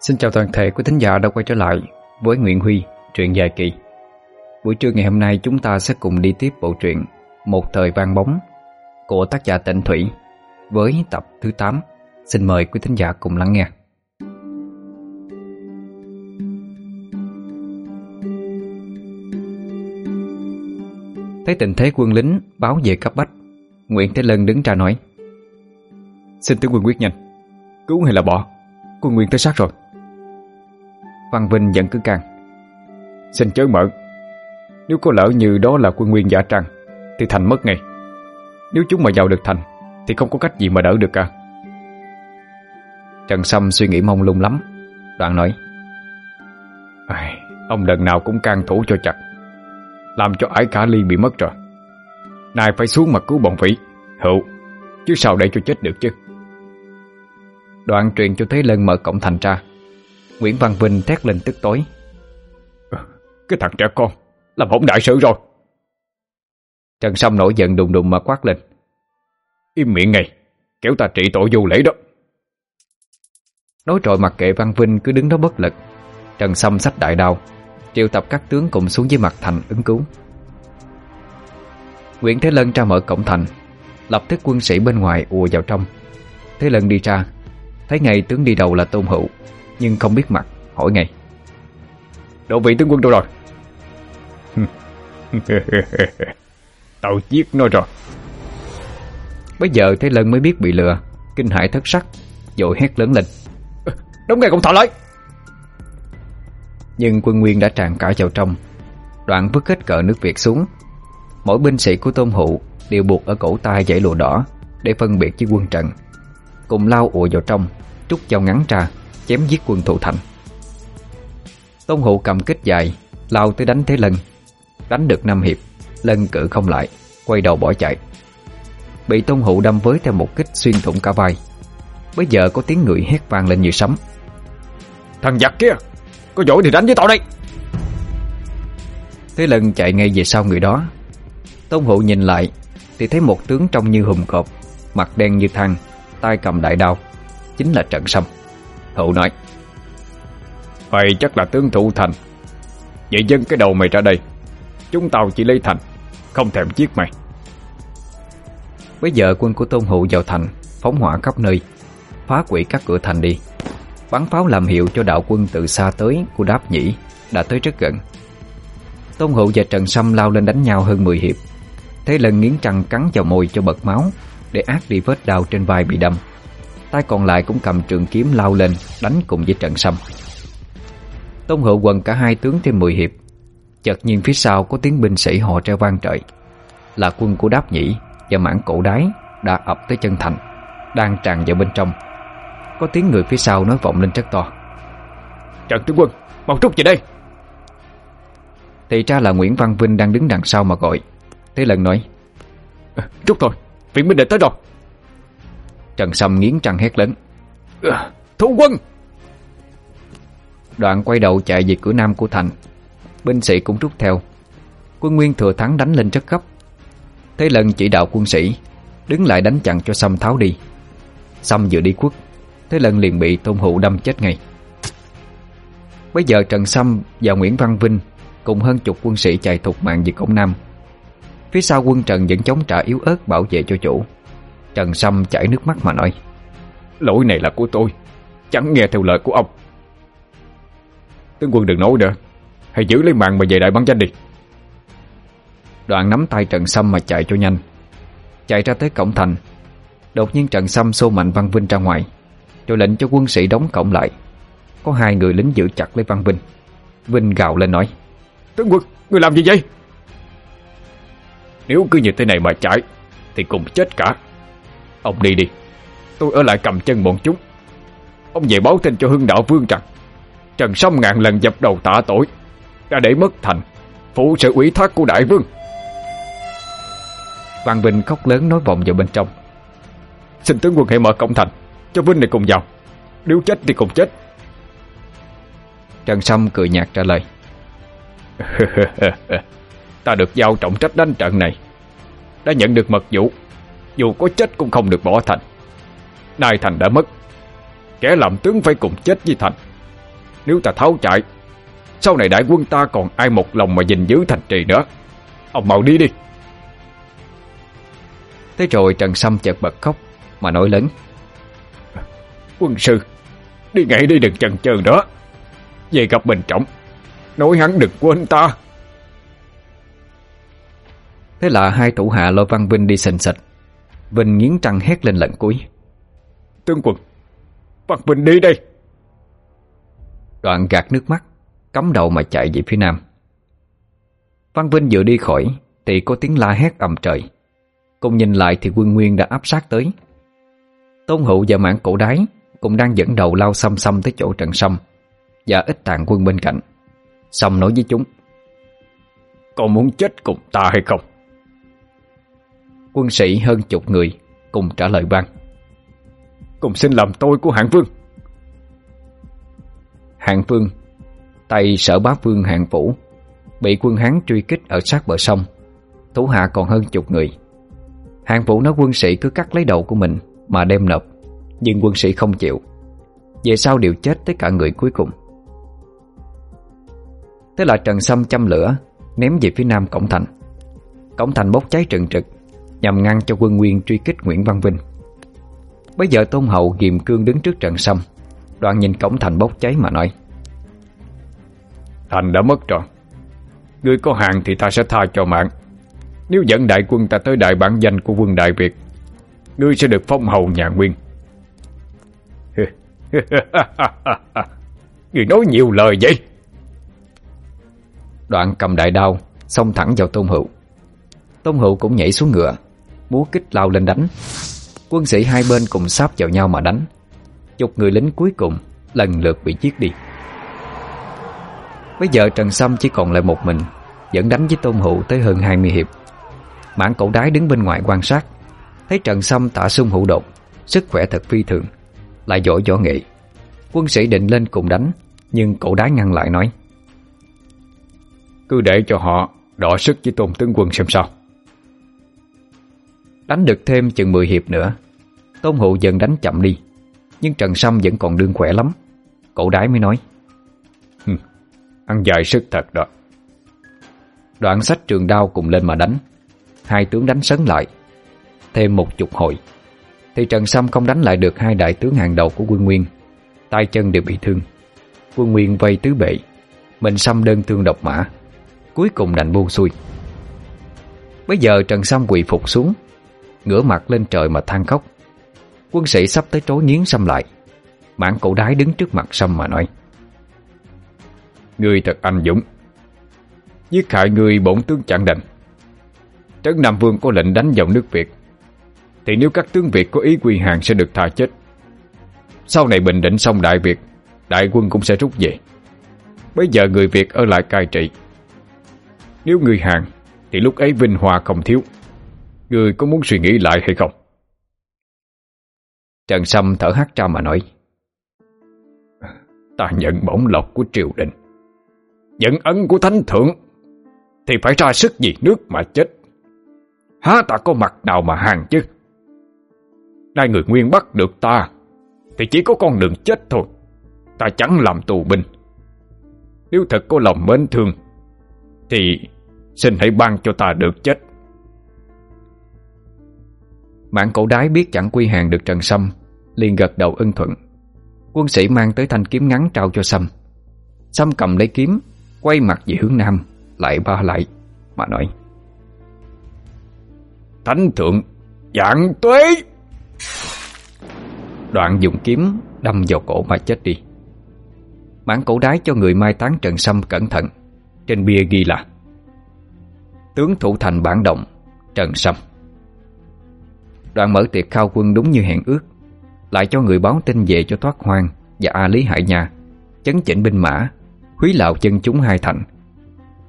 Xin chào toàn thể quý thính giả đã quay trở lại với Nguyễn Huy, truyện dài kỳ. Buổi trưa ngày hôm nay chúng ta sẽ cùng đi tiếp bộ truyện Một thời vang bóng của tác giả Tịnh Thủy với tập thứ 8. Xin mời quý thính giả cùng lắng nghe. Thấy tình thế quân lính báo về cấp bách, Nguyễn Thế Lân đứng ra nói: "Xin tướng quân quyết nhanh, cứu hay là bỏ?" Quân Nguyên tới sát rồi Văn Vinh vẫn cứ can Xin chớ mở. Nếu có lỡ như đó là quân nguyên giả trăng, Thì thành mất ngay. Nếu chúng mà vào được thành Thì không có cách gì mà đỡ được cả. Trần Sâm suy nghĩ mông lung lắm Đoạn nói. Ông lần nào cũng can thủ cho chặt. Làm cho ải cả ly bị mất rồi. Nay phải xuống mà cứu bọn vĩ. Hữu Chứ sao để cho chết được chứ? Đoạn truyền cho Thế Lân mở cổng thành ra. Nguyễn Văn Vinh thét lên tức tối. À, cái thằng trẻ con Làm hỗn đại sự rồi. Trần Sâm nổi giận đùng đùng mà quát lên. Im miệng ngay Kéo ta trị tội vô lễ đó. Nói rồi mặc kệ Văn Vinh cứ đứng đó bất lực. Trần Sâm sách đại đao Triệu tập các tướng cùng xuống dưới mặt thành ứng cứu. Nguyễn Thế Lân ra mở cổng thành Lập tức quân sĩ bên ngoài ùa vào trong. Thế Lân đi ra Thấy ngay tướng đi đầu là Tôn Hữu. Nhưng không biết mặt, Hỏi ngay. Đồ vị tướng quân đâu rồi? Tao giết nó rồi. Bây giờ Thế Lân mới biết bị lừa. Kinh hải thất sắc Dội hét lớn lên. Đúng ngay cũng thọ lấy Nhưng quân Nguyên đã tràn cả vào trong. Đoạn vứt hết cờ nước Việt xuống. Mỗi binh sĩ của Tôn Hụ Đều buộc ở cổ tay dãy lụa đỏ Để phân biệt với quân trận Cùng lao ùa vào trong Trúc dao ngắn ra chém giết quân thủ thành. Tôn Hộ cầm kích dài, lao tới đánh Thế Lân, đánh được năm hiệp, Lân cự không lại, quay đầu bỏ chạy. Bị Tôn Hộ đâm với theo một kích xuyên thủng cả vai. Bây giờ có tiếng người hét vang lên như sấm. Thằng giặc kia, có giỏi thì đánh với tao đây. Thế Lân chạy ngay về sau người đó. Tôn Hộ nhìn lại thì thấy một tướng trông như hùm cọp, mặt đen như than, tay cầm đại đao, chính là Trận Sâm hậu nói mày chắc là tướng thủ thành. Vậy dân cái đầu mày ra đây. Chúng tao chỉ lấy thành, Không thèm giết mày. Bây giờ quân của Tôn Hữu vào thành, Phóng hỏa khắp nơi, Phá quỷ các cửa thành đi. Bắn pháo làm hiệu cho đạo quân từ xa tới Của đáp nhĩ đã tới rất gần. Tôn Hữu và Trần Sâm lao lên đánh nhau hơn 10 hiệp. Thế lần nghiến trăng cắn vào môi cho bật máu Để ác đi vết đau trên vai bị đâm. Tay còn lại cũng cầm trường kiếm lao lên Đánh cùng với trận sâm Tôn Hữu quần cả hai tướng thêm 10 hiệp. Chợt nhiên phía sau có tiếng binh sĩ họ treo vang trời. Là quân của Đáp Nhĩ Và mãn cổ đái Đã ập tới chân thành Đang tràn vào bên trong. Có tiếng người phía sau nói vọng lên rất to. Trần tướng quân Mau trút về đây. Thì ra là Nguyễn Văn Vinh đang đứng đằng sau mà gọi. Thế lần nói ờ, Trút thôi Viện binh đã tới rồi. Trần Sâm nghiến trăng hét lớn. Ờ. Thu quân! Đoạn quay đầu chạy về cửa nam của thành. Binh sĩ cũng rút theo. Quân Nguyên thừa thắng đánh lên rất gấp. Thế lần chỉ đạo quân sĩ Đứng lại đánh chặn cho Sâm tháo đi. Sâm vừa đi quất Thế lần liền bị Tôn Hữu đâm chết ngay. Bây giờ Trần Sâm và Nguyễn Văn Vinh Cùng hơn chục quân sĩ chạy thục mạng về cổng Nam. Phía sau quân Trần vẫn chống trả yếu ớt bảo vệ cho chủ. Trần Sâm chảy nước mắt mà nói Lỗi này là của tôi Chẳng nghe theo lời của ông. Tướng quân đừng nói nữa Hãy giữ lấy mạng mà về đại bắn danh đi. Đoạn nắm tay Trần Sâm mà chạy cho nhanh. Chạy ra tới cổng thành Đột nhiên Trần Sâm xô mạnh Văn Vinh ra ngoài Rồi lệnh cho quân sĩ đóng cổng lại. Có hai người lính giữ chặt lấy Văn Vinh. Vinh gào lên nói Tướng quân, người làm gì vậy? Nếu cứ như thế này mà chạy Thì cùng chết cả. Ông đi đi. Tôi ở lại cầm chân bọn chúng. Ông về báo tin cho hưng đạo vương rằng, Trần Sâm ngàn lần dập đầu tạ tội, Đã để mất thành Phụ sự ủy thác của đại vương. Văn Vinh khóc lớn nói vọng vào bên trong. Xin tướng quân hãy mở cổng thành, Cho Vinh này cùng vào. Nếu chết thì cùng chết. Trần Sâm cười nhạt trả lời. Ta được giao trọng trách đánh trận này. Đã nhận được mật vụ. Dù có chết cũng không được bỏ Thành. Nay Thành đã mất, Kẻ làm tướng phải cùng chết với Thành. Nếu ta tháo chạy, Sau này đại quân ta còn ai một lòng mà gìn giữ thành trì nữa? Ông mau đi đi. Thế rồi Trần Sâm chợt bật khóc Mà nói lớn. Quân sư, Đi ngay đi đừng chần chừ đó. Về gặp Bình Trọng, Nói hắn đừng quên ta. Thế là hai thủ hạ lôi Văn Vinh đi sình sịch. Vinh nghiến trăng hét lên lần cuối. Tương quân Bắt Vinh đi đây. Đoạn gạt nước mắt Cắm đầu mà chạy về phía nam. Văn Vinh vừa đi khỏi Thì có tiếng la hét ầm trời. Cùng nhìn lại thì quân nguyên đã áp sát tới. Tôn Hữu và mãn cổ đái Cũng đang dẫn đầu lao xăm xăm tới chỗ trận sông Và ít tàn quân bên cạnh. Xong nói với chúng Còn muốn chết cùng ta hay không? Quân sĩ hơn chục người Cùng trả lời ban Cùng xin làm tôi của hạng vương. Hạng vương Tay sở bá vương hạng vũ Bị quân Hán truy kích ở sát bờ sông Thủ hạ còn hơn chục người. Hạng vũ nói quân sĩ cứ cắt lấy đầu của mình Mà đem nộp Nhưng quân sĩ không chịu. Về sau đều chết tới cả người cuối cùng. Thế là Trần Sâm châm lửa Ném về phía nam cổng thành. Cổng thành bốc cháy trừng trực nhằm ngăn cho quân Nguyên truy kích Nguyễn Văn Vinh. Bây giờ Tôn Hậu ghiềm cương đứng trước trận sông, đoạn nhìn cổng thành bốc cháy mà nói Thành đã mất rồi, ngươi có hàng thì ta sẽ tha cho mạng. Nếu dẫn đại quân ta tới đại bản danh của quân Đại Việt, ngươi sẽ được phong hầu nhà Nguyên. ngươi nói nhiều lời vậy? Đoạn cầm đại đao Xông thẳng vào Tôn hậu, Tôn hậu cũng nhảy xuống ngựa Múa kích lao lên đánh. Quân sĩ hai bên cùng sáp vào nhau mà đánh. Chục người lính cuối cùng Lần lượt bị giết đi. Bây giờ Trần Sâm chỉ còn lại một mình dẫn đánh với Tôn Hữu tới hơn 20 hiệp. Mãn cậu đái đứng bên ngoài quan sát, Thấy Trần Sâm tả sung hữu đột, Sức khỏe thật phi thường, Lại giỏi võ nghệ. Quân sĩ định lên cùng đánh, Nhưng cậu đái ngăn lại nói, Cứ để cho họ đọ sức với Tôn Tướng Quân xem sao. Đánh được thêm chừng 10 hiệp nữa. Tôn Hụ dần đánh chậm đi. Nhưng Trần Sâm vẫn còn đương khỏe lắm. Cậu đái mới nói. Ăn dài sức thật đó. Đoạn sách trường đao cùng lên mà đánh. Hai tướng đánh sấn lại. Thêm một chục hội, Thì Trần Sâm không đánh lại được hai đại tướng hàng đầu của quân Nguyên. Tay chân đều bị thương. Quân Nguyên vây tứ bệ. Mình Sâm đơn thương độc mã. Cuối cùng đành buông xuôi. Bây giờ Trần Sâm quỳ phục xuống. Ngửa mặt lên trời mà than khóc. Quân sĩ sắp tới trối nghiến Sâm lại. Bạn cậu đái đứng trước mặt Sâm mà nói, Ngươi thật anh dũng. Giết hại ngươi bổn tướng chẳng đành. Trấn Nam Vương có lệnh đánh vào nước Việt. Thì nếu các tướng Việt có ý quy hàng sẽ được tha chết. Sau này bình định xong Đại Việt, Đại quân cũng sẽ rút về. Bây giờ người Việt ở lại cai trị. Nếu người hàng, Thì lúc ấy vinh hoa không thiếu. Người có muốn suy nghĩ lại hay không? Trần Sâm thở hắt ra mà nói. Ta nhận bổng lộc của triều đình Nhận ân của thánh thượng Thì phải ra sức vì nước mà chết. Há ta có mặt nào mà hàng chứ? Nay người nguyên bắt được ta Thì chỉ có con đường chết thôi. Ta chẳng làm tù binh. Nếu thật có lòng mến thương Thì xin hãy ban cho ta được chết. Mạng cổ đái biết chẳng quy hàng được Trần Sâm liền gật đầu ưng thuận. Quân sĩ mang tới thanh kiếm ngắn trao cho Sâm. Sâm cầm lấy kiếm Quay mặt về hướng nam Lại ba lại Mà nói. Thánh thượng Dạng tuế! Đoạn dùng kiếm Đâm vào cổ mà chết đi. Mãn cổ đái cho người mai táng Trần Sâm cẩn thận Trên bia ghi là Tướng thủ thành bản động Trần Sâm. Đoàn mở tiệc khao quân đúng như hẹn ước, Lại cho người báo tin về cho thoát hoang Và A Lý hại nhà. Chấn chỉnh binh mã Húy lạo chân chúng hai thành.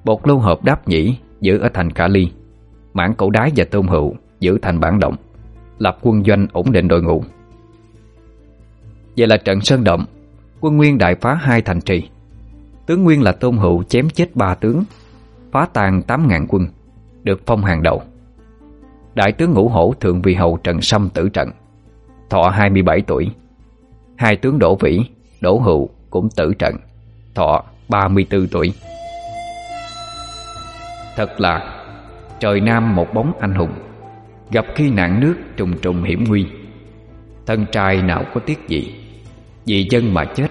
Bột lâu hợp đáp nhĩ, Giữ ở thành Cả Ly. Mãn cổ đái và tôm hữu Giữ thành bản động. Lập quân doanh ổn định đội ngũ. Vậy là trận sơn động, Quân Nguyên đại phá hai thành trì. Tướng Nguyên là Tôn Hữu chém chết ba tướng, Phá tàn 8.000 quân, Được phong hàng đầu. Đại tướng ngũ hổ thượng vị hầu Trần Sâm tử trận. Thọ 27 tuổi. Hai tướng Đỗ Vĩ, Đỗ Hữu cũng tử trận. Thọ 34 tuổi. Thật là Trời Nam một bóng anh hùng. Gặp khi nạn nước trùng trùng hiểm nguy. Thân trai nào có tiếc gì? Vì dân mà chết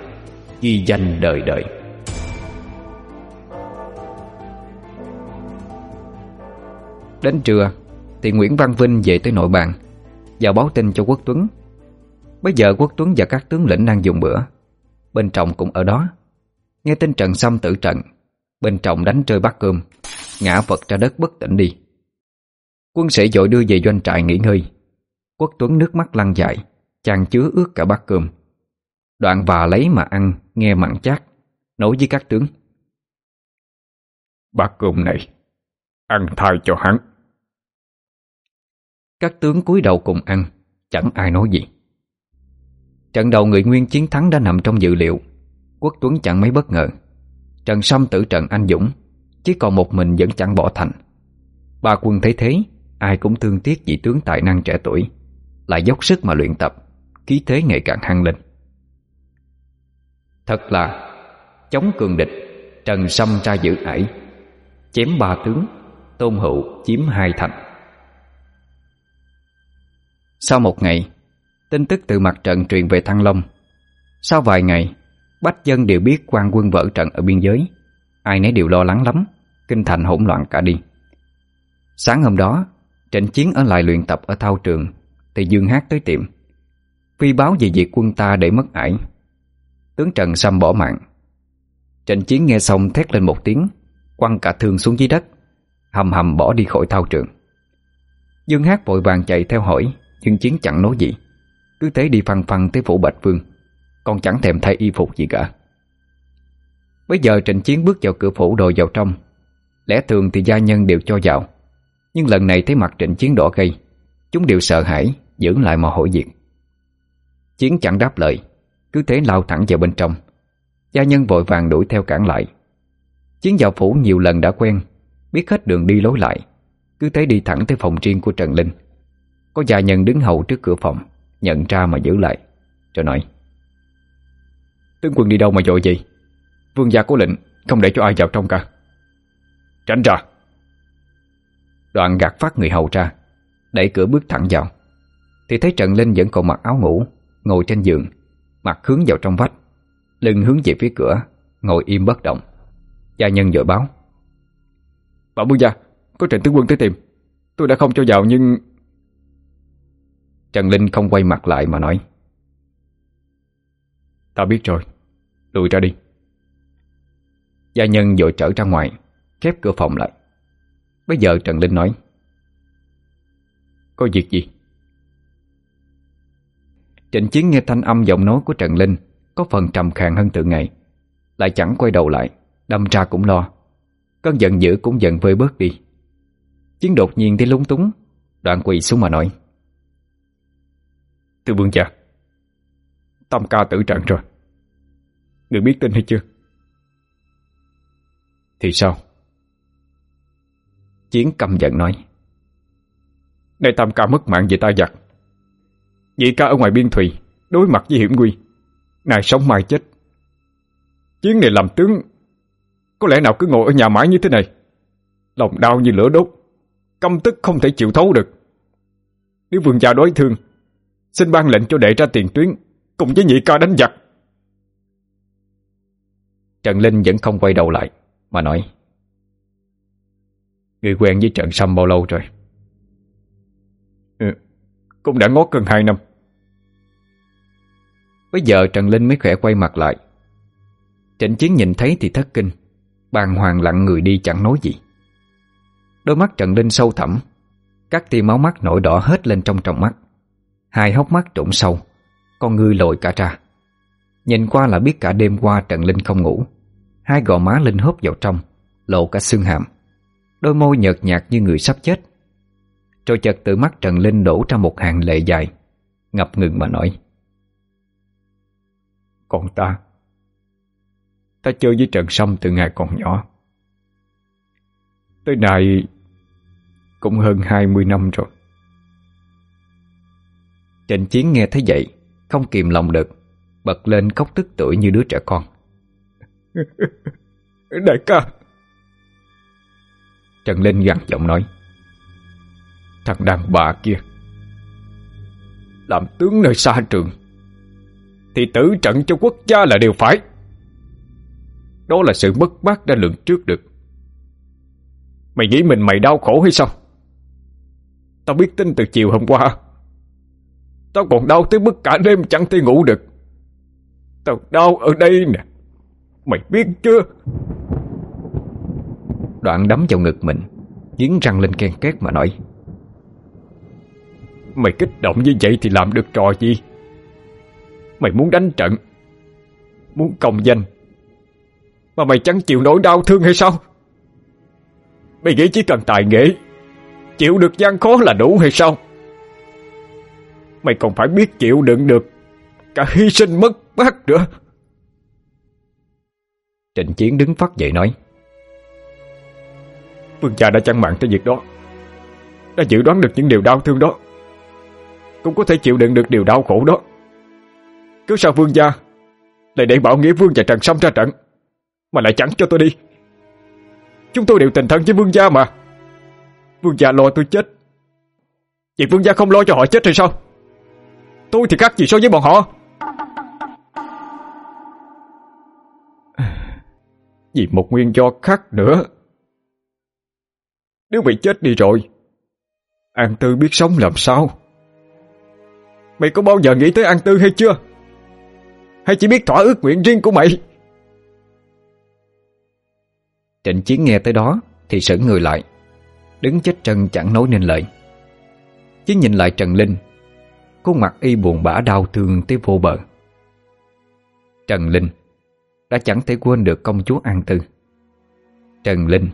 Ghi danh đời đời. Đến trưa thì Nguyễn Văn Vinh về tới nội bàn Và báo tin cho Quốc Tuấn. Bây giờ Quốc Tuấn và các tướng lĩnh đang dùng bữa. Bên trọng cũng ở đó. Nghe tin Trần Sâm tử trận, Bên trọng đánh rơi bát cơm, Ngã vật ra đất bất tỉnh đi. Quân sĩ dội đưa về doanh trại nghỉ ngơi. Quốc Tuấn nước mắt lăn dài, Chàng chứa ướt cả bát cơm. Đoạn và lấy mà ăn, Nghe mặn chát Nổi với các tướng. Bát cơm này, Ăn thay cho hắn. Các tướng cúi đầu cùng ăn, Chẳng ai nói gì. Trận đầu người Nguyên chiến thắng đã nằm trong dự liệu. Quốc Tuấn chẳng mấy bất ngờ. Trần Sâm tử trận anh Dũng, Chỉ còn một mình vẫn chẳng bỏ thành. Ba quân thấy thế, Ai cũng thương tiếc vị tướng tài năng trẻ tuổi. Lại dốc sức mà luyện tập, Khí thế ngày càng hăng lên. Thật là, Chống cường địch, Trần Sâm ra giữ ải. Chém ba tướng, Tôn Hữu chiếm hai thành. Sau một ngày, Tin tức từ mặt trận truyền về Thăng Long. Sau vài ngày, Bách dân đều biết quan quân vỡ trận ở biên giới. Ai nấy đều lo lắng lắm, Kinh thành hỗn loạn cả đi. Sáng hôm đó, Trận chiến ở lại luyện tập ở thao trường, Thì Dương Hát tới tiệm, Phi báo về việc quân ta để mất ải. Tướng Trần Sâm bỏ mạng. Trận chiến nghe xong thét lên một tiếng, Quăng cả thương xuống dưới đất, Hầm hầm bỏ đi khỏi thao trường. Dương Hát vội vàng chạy theo hỏi nhưng Chiến chẳng nói gì. Cứ thế đi phăng phăng tới phủ Bạch Vương, Còn chẳng thèm thay y phục gì cả. Bây giờ Trịnh Chiến bước vào cửa phủ đồ vào trong. Lẽ thường thì gia nhân đều cho vào, Nhưng lần này thấy mặt Trịnh Chiến đỏ gây Chúng đều sợ hãi, Giữ lại mà hội diện. Chiến chẳng đáp lời, Cứ thế lao thẳng vào bên trong. Gia nhân vội vàng đuổi theo cản lại. Chiến vào phủ nhiều lần đã quen, Biết hết đường đi lối lại, Cứ thế đi thẳng tới phòng riêng của Trần Linh. Có gia nhân đứng hầu trước cửa phòng, Nhận ra mà giữ lại Rồi nói, Tướng quân đi đâu mà dội gì? Vương gia có lệnh, không để cho ai vào trong cả. Tránh ra. Đoạn gạt phát người hầu ra, Đẩy cửa bước thẳng vào. Thì thấy Trần Linh vẫn còn mặc áo ngủ, Ngồi trên giường, Mặt hướng vào trong vách, Lưng hướng về phía cửa, Ngồi im bất động. Gia nhân vội báo, Bảo vương gia, Có Trịnh tướng quân tới tìm. Tôi đã không cho vào nhưng Trần Linh không quay mặt lại mà nói. Ta biết rồi. Lùi ra đi. Gia nhân vội trở ra ngoài Khép cửa phòng lại. Bây giờ Trần Linh nói. Có việc gì? Trịnh Chiến nghe thanh âm giọng nói của Trần Linh Có phần trầm khàn hơn từ ngày. Lại chẳng quay đầu lại Đâm ra cũng lo. Cơn giận dữ cũng dần vơi bớt đi. Chiến đột nhiên thấy lúng túng Đoạn quỳ xuống mà nói. Từ vương gia. Tam ca tử trận rồi. Người biết tin hay chưa? Thì sao? Chiến căm giận nói. Nay tam ca mất mạng vì ta giặc. Nhị ca ở ngoài biên thùy, Đối mặt với hiểm nguy. Này sống mai chết. Chiến này làm tướng, Có lẽ nào cứ ngồi ở nhà mãi như thế này? Lòng đau như lửa đốt, Căm tức không thể chịu thấu được. Nếu vương gia đối thương Xin ban lệnh cho đệ ra tiền tuyến Cùng với nhị ca đánh giặc. Trần Linh vẫn không quay đầu lại Mà nói Người quen với trận Sâm bao lâu rồi? Ừ, Cũng đã ngót gần hai năm. Bây giờ Trần Linh mới khỏe quay mặt lại. Trịnh Chiến nhìn thấy thì thất kinh bàng hoàng lặng người đi chẳng nói gì. Đôi mắt Trần Linh sâu thẳm Các tia máu mắt nổi đỏ hết lên trong trong mắt. Hai hốc mắt trụng sâu. Con ngươi lồi cả ra. Nhìn qua là biết cả đêm qua Trần Linh không ngủ. Hai gò má Linh hớp vào trong, Lộ cả xương hàm. Đôi môi nhợt nhạt như người sắp chết. Rồi chợt từ mắt Trần Linh đổ ra một hàng lệ dài, Ngập ngừng mà nói. Còn ta Ta chơi với Trần Sâm từ ngày còn nhỏ. Tới nay Cũng hơn 20 năm rồi. Trịnh Chiến nghe thấy vậy Không kìm lòng được Bật lên khóc tức tuổi như đứa trẻ con. Đại ca. Trần Linh gằn giọng nói Thằng đàn bà kia Làm tướng nơi xa trường Thì tử trận cho quốc gia là điều phải. Đó là sự bất bác đã lượng trước được. Mày nghĩ mình mày đau khổ hay sao? Tao biết tin từ chiều hôm qua. Tao còn đau tới mức cả đêm chẳng thể ngủ được. Tao đau ở đây nè. Mày biết chưa? Đoạn đấm vào ngực mình nghiến răng lên ken két mà nói. Mày kích động như vậy thì làm được trò gì? Mày muốn đánh trận Muốn công danh Mà mày chẳng chịu nỗi đau thương hay sao? Mày nghĩ chỉ cần tài nghệ Chịu được gian khó là đủ hay sao? Mày còn phải biết chịu đựng được Cả hy sinh mất mát nữa. Trịnh Chiến đứng phát dậy nói Vương gia đã chăn mạng tới việc đó Đã dự đoán được những điều đau thương đó Cũng có thể chịu đựng được điều đau khổ đó. Cứ sao vương gia Lại để bảo nghĩa vương và trần sâm ra trận Mà lại chẳng cho tôi đi? Chúng tôi đều tình thân với vương gia mà. Vương gia lo tôi chết. Vậy vương gia không lo cho họ chết hay sao? Tôi thì khác gì so với bọn họ. Vì một nguyên do khác nữa. Nếu bị chết đi rồi, An Tư biết sống làm sao? Mày có bao giờ nghĩ tới An Tư hay chưa? Hay chỉ biết thỏa ước nguyện riêng của mày? Trịnh Chiến nghe tới đó Thì sững người lại. Đứng chết chân chẳng nói nên lời. Chiến nhìn lại Trần Linh Khuôn mặt y buồn bã đau thương tới vô bờ. Trần Linh Đã chẳng thể quên được công chúa An Tư. Trần Linh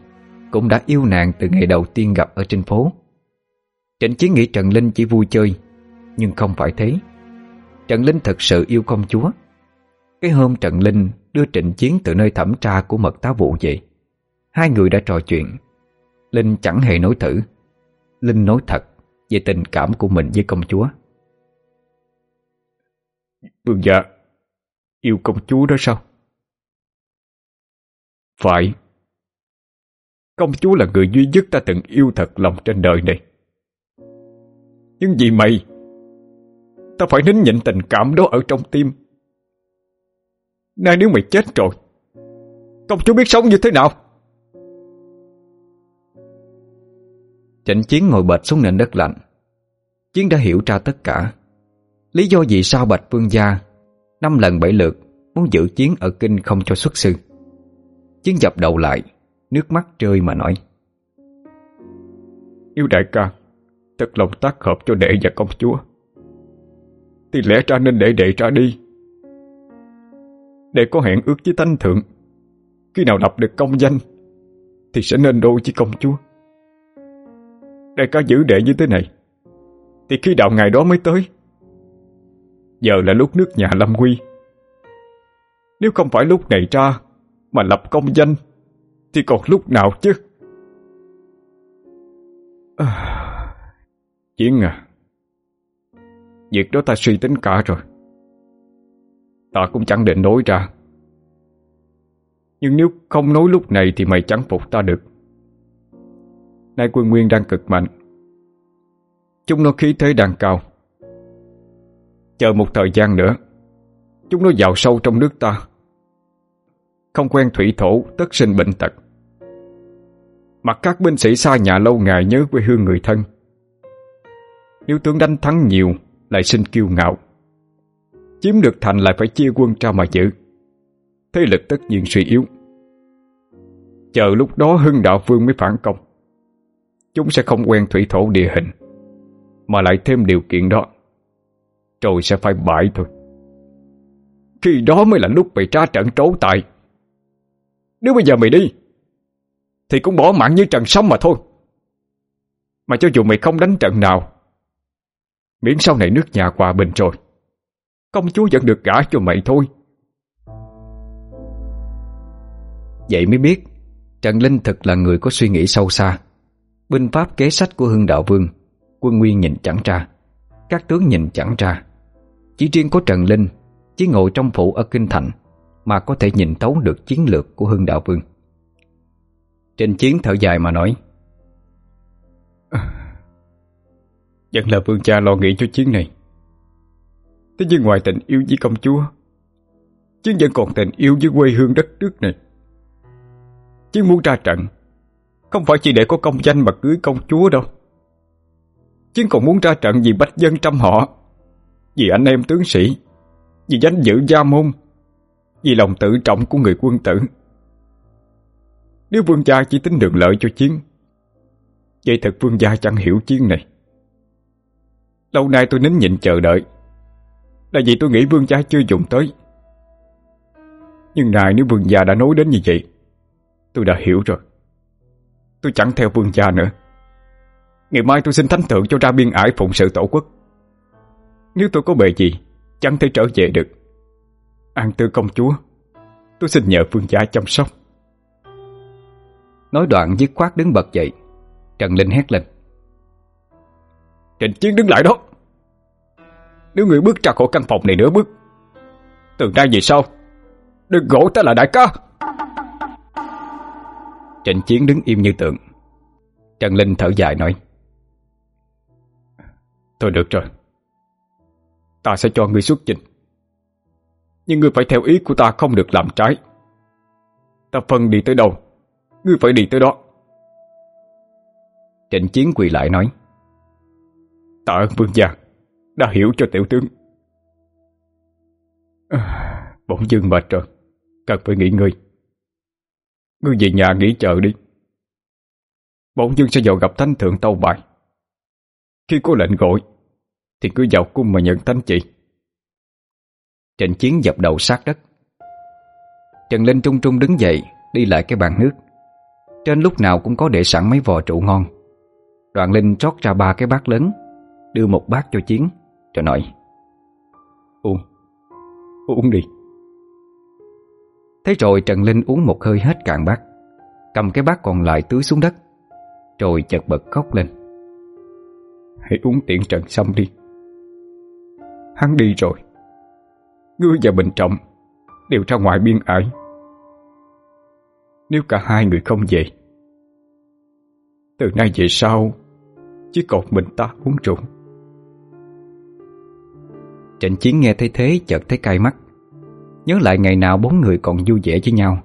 Cũng đã yêu nàng từ ngày đầu tiên gặp ở trên phố. Trịnh Chiến nghĩ Trần Linh chỉ vui chơi Nhưng không phải thế. Trần Linh thật sự yêu công chúa. Cái hôm Trần Linh đưa Trịnh Chiến từ nơi thẩm tra của mật tá vụ vậy, Hai người đã trò chuyện. Linh chẳng hề nói thử. Linh nói thật về tình cảm của mình với công chúa. Vương gia Yêu công chúa đó sao? Phải. Công chúa là người duy nhất ta từng yêu thật lòng trên đời này. Nhưng vì mày, Ta phải nín nhịn tình cảm đó ở trong tim. Nay nếu mày chết rồi, Công chúa biết sống như thế nào? Trịnh Chiến ngồi bệt xuống nền đất lạnh. Chiến đã hiểu ra tất cả. Lý do vì sao Bạch Vương Gia Năm lần bảy lượt Muốn giữ chiến ở kinh không cho xuất sư? Chiến dập đầu lại, Nước mắt rơi mà nói. Yêu đại ca, Thật lòng tác hợp cho đệ và công chúa. Thì lẽ ra nên để đệ ra đi. Đệ có hẹn ước với thánh thượng. Khi nào đọc được công danh, Thì sẽ nên đôi với công chúa. Đại ca giữ đệ như thế này, Thì khi đạo ngày đó mới tới giờ là lúc nước nhà lâm nguy. Nếu không phải lúc này ra mà lập công danh thì còn lúc nào chứ? À, Chiến à, việc đó ta suy tính cả rồi. Ta cũng chẳng định nói ra. Nhưng nếu không nói lúc này thì mày chẳng phục ta được. Nay quân nguyên đang cực mạnh. Chúng nó khí thế đang cao. Chờ một thời gian nữa, Chúng nó vào sâu trong nước ta. Không quen thủy thổ, Tất sinh bệnh tật. Mặt các binh sĩ xa nhà lâu ngày Nhớ quê hương người thân. Nếu tướng đánh thắng nhiều, Lại sinh kiêu ngạo. Chiếm được thành lại phải chia quân ra mà giữ. Thế lực tất nhiên suy yếu. Chờ lúc đó Hưng Đạo Vương mới phản công. Chúng sẽ không quen thủy thổ địa hình, Mà lại thêm điều kiện đó. Rồi sẽ phải bại thôi. Khi đó mới là lúc mày ra trận trấu tài. Nếu bây giờ mày đi, Thì cũng bỏ mạng như trần sống mà thôi. Mà cho dù mày không đánh trận nào, Miễn sau này nước nhà hòa bình rồi. Công chúa vẫn được gả cho mày thôi. Vậy mới biết, Trần Linh thật là người có suy nghĩ sâu xa. Binh pháp kế sách của Hưng Đạo Vương, Quân Nguyên nhìn chẳng ra, Các tướng nhìn chẳng ra. Chỉ riêng có Trần Linh, Chỉ ngồi trong phủ ở Kinh Thành Mà có thể nhìn thấu được chiến lược của Hưng Đạo Vương. Trình Chiến thở dài mà nói ờ, Vẫn là vương cha lo nghĩ cho chiến này. Thế nhưng ngoài tình yêu với công chúa, Chiến vẫn còn tình yêu với quê hương đất nước này. Chiến muốn ra trận, Không phải chỉ để có công danh mà cưới công chúa đâu. Chiến còn muốn ra trận vì bách dân trăm họ. Vì anh em tướng sĩ, Vì danh dự gia môn, Vì lòng tự trọng của người quân tử. Nếu vương gia chỉ tính đường lợi cho chiến, Vậy thật vương gia chẳng hiểu chiến này. Lâu nay tôi nín nhịn chờ đợi, Là vì tôi nghĩ vương gia chưa dùng tới. Nhưng này nếu vương gia đã nói đến như vậy, Tôi đã hiểu rồi. Tôi chẳng theo vương gia nữa. Ngày mai tôi xin thánh thượng cho ra biên ải phụng sự tổ quốc. Nếu tôi có bề gì, Chẳng thể trở về được. An tư công chúa, Tôi xin nhờ phương gia chăm sóc. Nói đoạn dứt khoát đứng bật dậy, Trần Linh hét lên. Trịnh Chiến đứng lại đó. Nếu người bước ra khỏi căn phòng này nữa bước, Từ nay về sau, Đừng gỗ ta là đại ca. Trịnh Chiến đứng im như tượng. Trần Linh thở dài nói. Thôi được rồi. Ta sẽ cho ngươi xuất trình. Nhưng ngươi phải theo ý của ta không được làm trái. Ta phân đi tới đâu Ngươi phải đi tới đó. Trịnh chiến quỳ lại nói Tạ ơn vương gia Đã hiểu cho tiểu tướng. À, Bỗng dưng mệt rồi Cần phải nghỉ ngơi. Ngươi về nhà nghỉ chợ đi. Bỗng dưng sẽ vào gặp thánh thượng tâu bài. Khi có lệnh gọi thì cứ vào cung mà nhận thánh chỉ. Trịnh Chiến dập đầu sát đất. Trần Linh trung trung đứng dậy, Đi lại cái bàn nước. Trên lúc nào cũng có để sẵn mấy vò trụ ngon. Đoạn Linh trót ra ba cái bát lớn, Đưa một bát cho Chiến Rồi nói, Uống Uống đi. Thế rồi Trần Linh uống một hơi hết cạn bát, Cầm cái bát còn lại tưới xuống đất, Rồi chật bật khóc lên. Hãy uống tiện trận xong đi. Hắn đi rồi. Ngươi và Bình Trọng Đều ra ngoài biên ải. Nếu cả hai người không về, Từ nay về sau, Chỉ còn mình ta uống rượu. Trịnh Chiến nghe thấy thế, chợt thấy cay mắt. Nhớ lại ngày nào bốn người còn vui vẻ với nhau,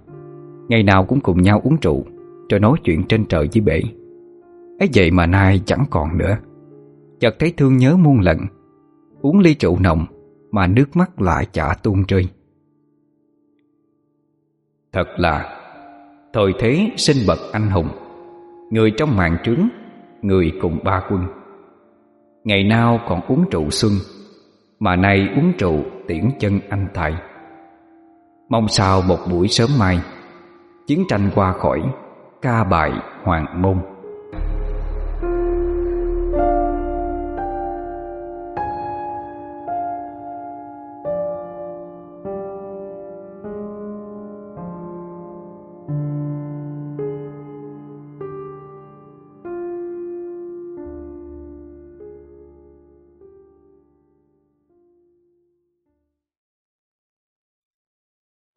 Ngày nào cũng cùng nhau uống rượu trò nói chuyện trên trời dưới bể. Ấy vậy mà nay chẳng còn nữa. Chợt thấy thương nhớ muôn lần Uống ly rượu nồng Mà nước mắt lại chả tuôn rơi. Thật là, Thời thế sinh bậc anh hùng, Người trong màn trướng, Người cùng ba quân. Ngày nào còn uống rượu xuân Mà nay uống rượu tiễn chân anh tài. Mong sao một buổi sớm mai, Chiến tranh qua khỏi, Ca bài hoàng môn.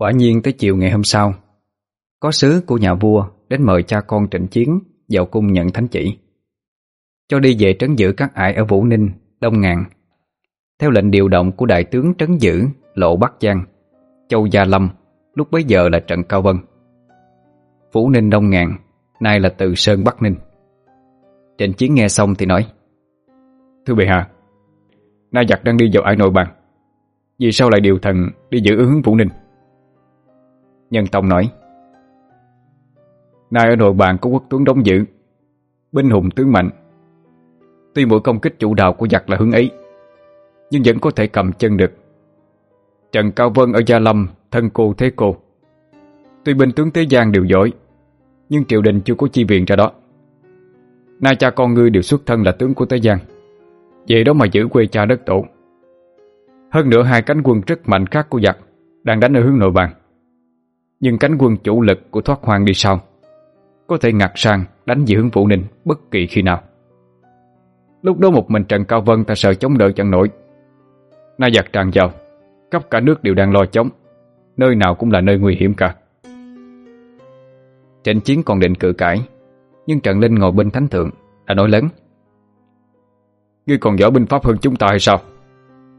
Quả nhiên tới chiều ngày hôm sau. Có sứ của nhà vua đến mời cha con trịnh chiến vào cung nhận thánh chỉ. Cho đi về trấn giữ các ải ở Vũ Ninh, Đông Ngàn. Theo lệnh điều động của đại tướng trấn giữ Lộ Bắc Giang, Châu Gia Lâm Lúc bấy giờ là trận Cao Vân. Vũ Ninh Đông Ngàn Nay là Từ Sơn Bắc Ninh. Trịnh Chiến nghe xong thì nói Thưa bệ hạ Na giặc đang đi vào ải nội bàn Vì sao lại điều thần đi giữ hướng Vũ Ninh? Nhân Tông nói, Nay ở nội bàn có quốc tướng đóng giữ, Binh hùng tướng mạnh. Tuy mỗi công kích chủ đạo của giặc là hướng ấy, Nhưng vẫn có thể cầm chân được. Trần Cao Vân ở Gia Lâm, Thân cô thế cô. Tuy binh tướng Tế Giang đều giỏi, Nhưng triều đình chưa có chi viện ra đó. Nay cha con ngươi đều xuất thân là tướng của Tế Giang Vậy đó mà giữ quê cha đất tổ. Hơn nữa hai cánh quân rất mạnh khác của giặc, Đang đánh ở hướng nội bàn nhưng cánh quân chủ lực của thoát hoang đi sau Có thể ngặt sang đánh về hướng Vũ Ninh bất kỳ khi nào. Lúc đó một mình Trần Cao Vân ta sợ chống đỡ chẳng nổi. Na giặc tràn vào, Khắp cả nước đều đang lo chống. Nơi nào cũng là nơi nguy hiểm cả. Trận chiến còn định cự cãi, Nhưng Trần Linh ngồi bên thánh thượng, Đã nói lớn. Ngươi còn giỏi binh pháp hơn chúng ta hay sao?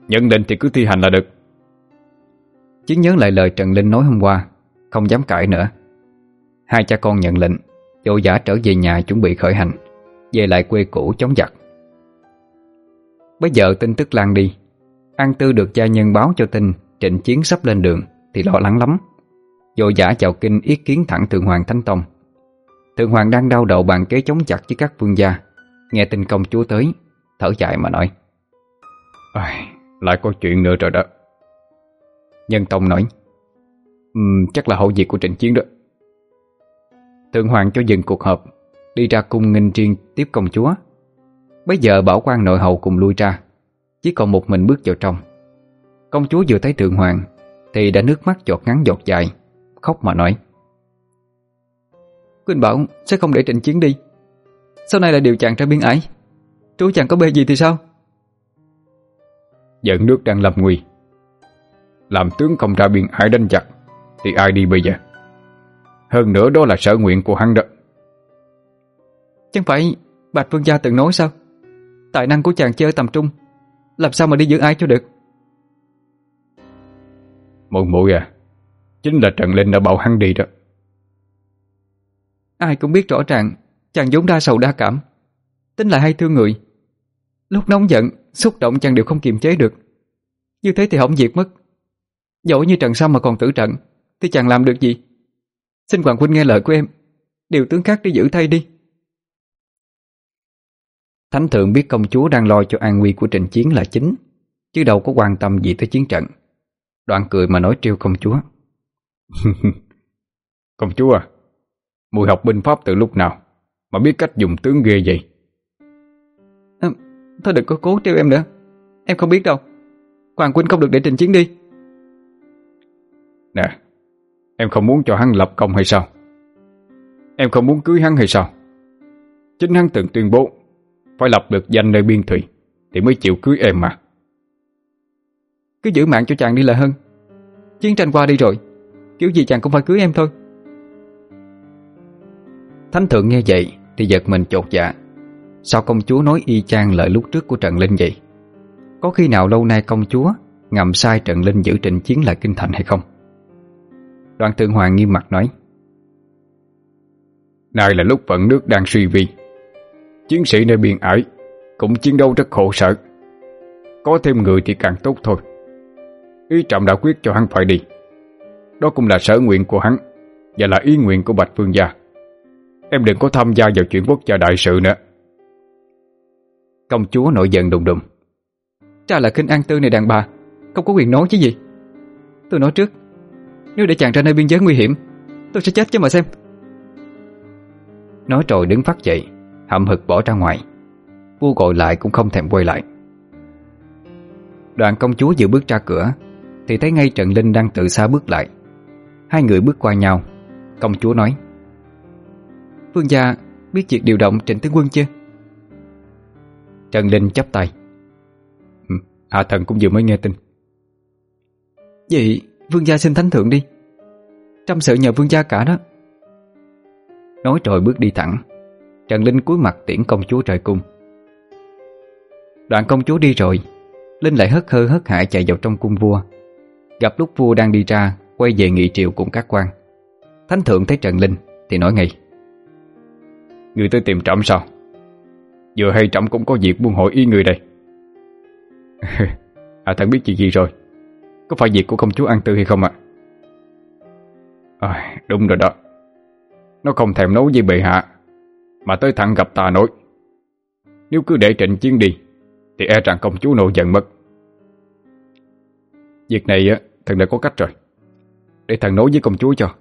Nhận định thì cứ thi hành là được. Chiến nhớ lại lời Trần Linh nói hôm qua. Không dám cãi nữa. Hai cha con nhận lệnh Vô giả trở về nhà chuẩn bị khởi hành Về lại quê cũ chống giặc Bây giờ tin tức lan đi. An Tư được gia nhân báo cho tin Trịnh chiến sắp lên đường Thì lo lắng lắm. Vô giả chào kinh ý kiến thẳng Thượng Hoàng Thánh Tông. Thượng Hoàng đang đau đầu bàn kế chống giặc với các vương gia. Nghe tin công chúa tới Thở dài mà nói Ai, Lại có chuyện nữa rồi đó. Nhân Tông nói uhm, Chắc là hậu diệt của trận chiến đó. Thượng hoàng cho dừng cuộc họp Đi ra cung nghinh riêng tiếp công chúa. Bây giờ bảo quan nội hầu cùng lui ra Chỉ còn một mình bước vào trong. Công chúa vừa thấy thượng hoàng Thì đã nước mắt giọt ngắn giọt dài Khóc mà nói. Quỳnh Bảo sẽ không để trịnh chiến đi. Sau này là điều chàng ra biên ải. Chú chàng có bê gì thì sao? Giận nước đang lâm nguy. Làm tướng không ra biên ải đánh giặc. Thì ai đi bây giờ? Hơn nữa đó là sở nguyện của hắn đó. Chẳng phải Bạch Vương Gia từng nói sao? Tài năng của chàng chơi tầm trung Làm sao mà đi giữ ai cho được? Mụn mũi à Chính là Trần Linh đã bảo hắn đi đó. Ai cũng biết rõ ràng Chàng vốn đa sầu đa cảm Tính lại hay thương người. Lúc nóng giận, xúc động chàng đều không kiềm chế được. Như thế thì hỏng diệt mất. Dẫu như trận sau mà còn tử trận thì chẳng làm được gì? Xin Hoàng huynh nghe lời của em. Điều tướng khác đi giữ thay đi. Thánh thượng biết công chúa đang lo cho an nguy của trình chiến là chính Chứ đâu có quan tâm gì tới chiến trận. Đoạn cười mà nói trêu công chúa. Công chúa à Mùi học binh pháp từ lúc nào Mà biết cách dùng tướng ghê vậy? À, Thôi đừng có cố trêu em nữa. Em không biết đâu. Hoàng huynh không được để trình chiến đi. Nè Em không muốn cho hắn lập công hay sao? Em không muốn cưới hắn hay sao? Chính hắn từng tuyên bố, Phải lập được danh nơi biên thủy Thì mới chịu cưới em mà. Cứ giữ mạng cho chàng đi là hơn. Chiến tranh qua đi rồi, Kiểu gì chàng cũng phải cưới em thôi. Thánh thượng nghe vậy Thì giật mình chột dạ. Sao công chúa nói y chang lời lúc trước của Trần Linh vậy? Có khi nào lâu nay công chúa Ngầm sai Trần Linh giữ trịnh chiến lại kinh thành hay không? Đoàn Tương Hoàng nghiêm mặt nói Này là lúc vận nước đang suy vi. Chiến sĩ nơi biển ải Cũng chiến đấu rất khổ sở. Có thêm người thì càng tốt thôi. Ý trọng đã quyết cho hắn phải đi. Đó cũng là sở nguyện của hắn Và là ý nguyện của Bạch Phương Gia. Em đừng có tham gia vào chuyện quốc gia đại sự nữa. Công chúa nổi giận đùng đùng, Cha là kinh an tư này đàn bà, Không có quyền nói chứ gì. Tôi nói trước nếu để chàng ra nơi biên giới nguy hiểm Tôi sẽ chết cho mà xem. Nói rồi đứng phát dậy Hậm hực bỏ ra ngoài. Vua gọi lại cũng không thèm quay lại. Đoàn công chúa vừa bước ra cửa Thì thấy ngay Trần Linh đang từ xa bước lại. Hai người bước qua nhau. Công chúa nói Phương gia biết việc điều động trịnh tướng quân chưa? Trần Linh chắp tay Hạ à, thần cũng vừa mới nghe tin. Vậy Vương gia xin thánh thượng đi. Trăm sự nhờ vương gia cả đó. Nói rồi bước đi thẳng, Trần Linh cúi mặt tiễn công chúa trời cung. Đoạn công chúa đi rồi, Linh lại hất hơ hất hại chạy vào trong cung vua. Gặp lúc vua đang đi ra, Quay về nghị triều cùng các quan. Thánh thượng thấy Trần Linh Thì nói ngay, Người tới tìm trọng sao? Vừa hay trọng cũng có việc buôn hội y người đây. À thằng biết chuyện gì rồi? Có phải việc của công chúa An Tư hay không ạ? À? à, đúng rồi đó. Nó không thèm nấu với bệ hạ Mà tới thẳng gặp ta nói. Nếu cứ để trịnh chiến đi Thì e rằng công chúa nộ giận mất. Việc này á thần đã có cách rồi. Để thần nói với công chúa cho.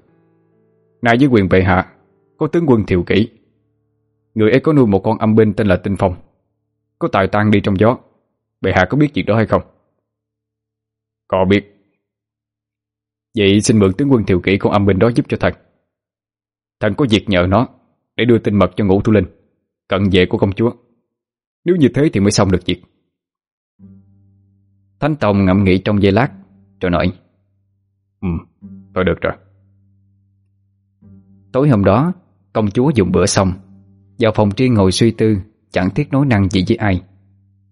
Nay với quyền bệ hạ Có tướng quân thiệu kỷ. Người ấy có nuôi một con âm binh tên là Tinh Phong. Có tài tan đi trong gió. Bệ hạ có biết chuyện đó hay không? Có biết. Vậy xin mượn tướng quân thiều kỷ con âm binh đó giúp cho thần. Thần có việc nhờ nó Để đưa tin mật cho ngũ thu linh Cận vệ của công chúa. Nếu như thế thì mới xong được việc. Thánh Tông ngẫm nghĩ trong giây lát Rồi nói Ừ, thôi được rồi. Tối hôm đó Công chúa dùng bữa xong Vào phòng riêng ngồi suy tư Chẳng tiếc nói năng gì với ai.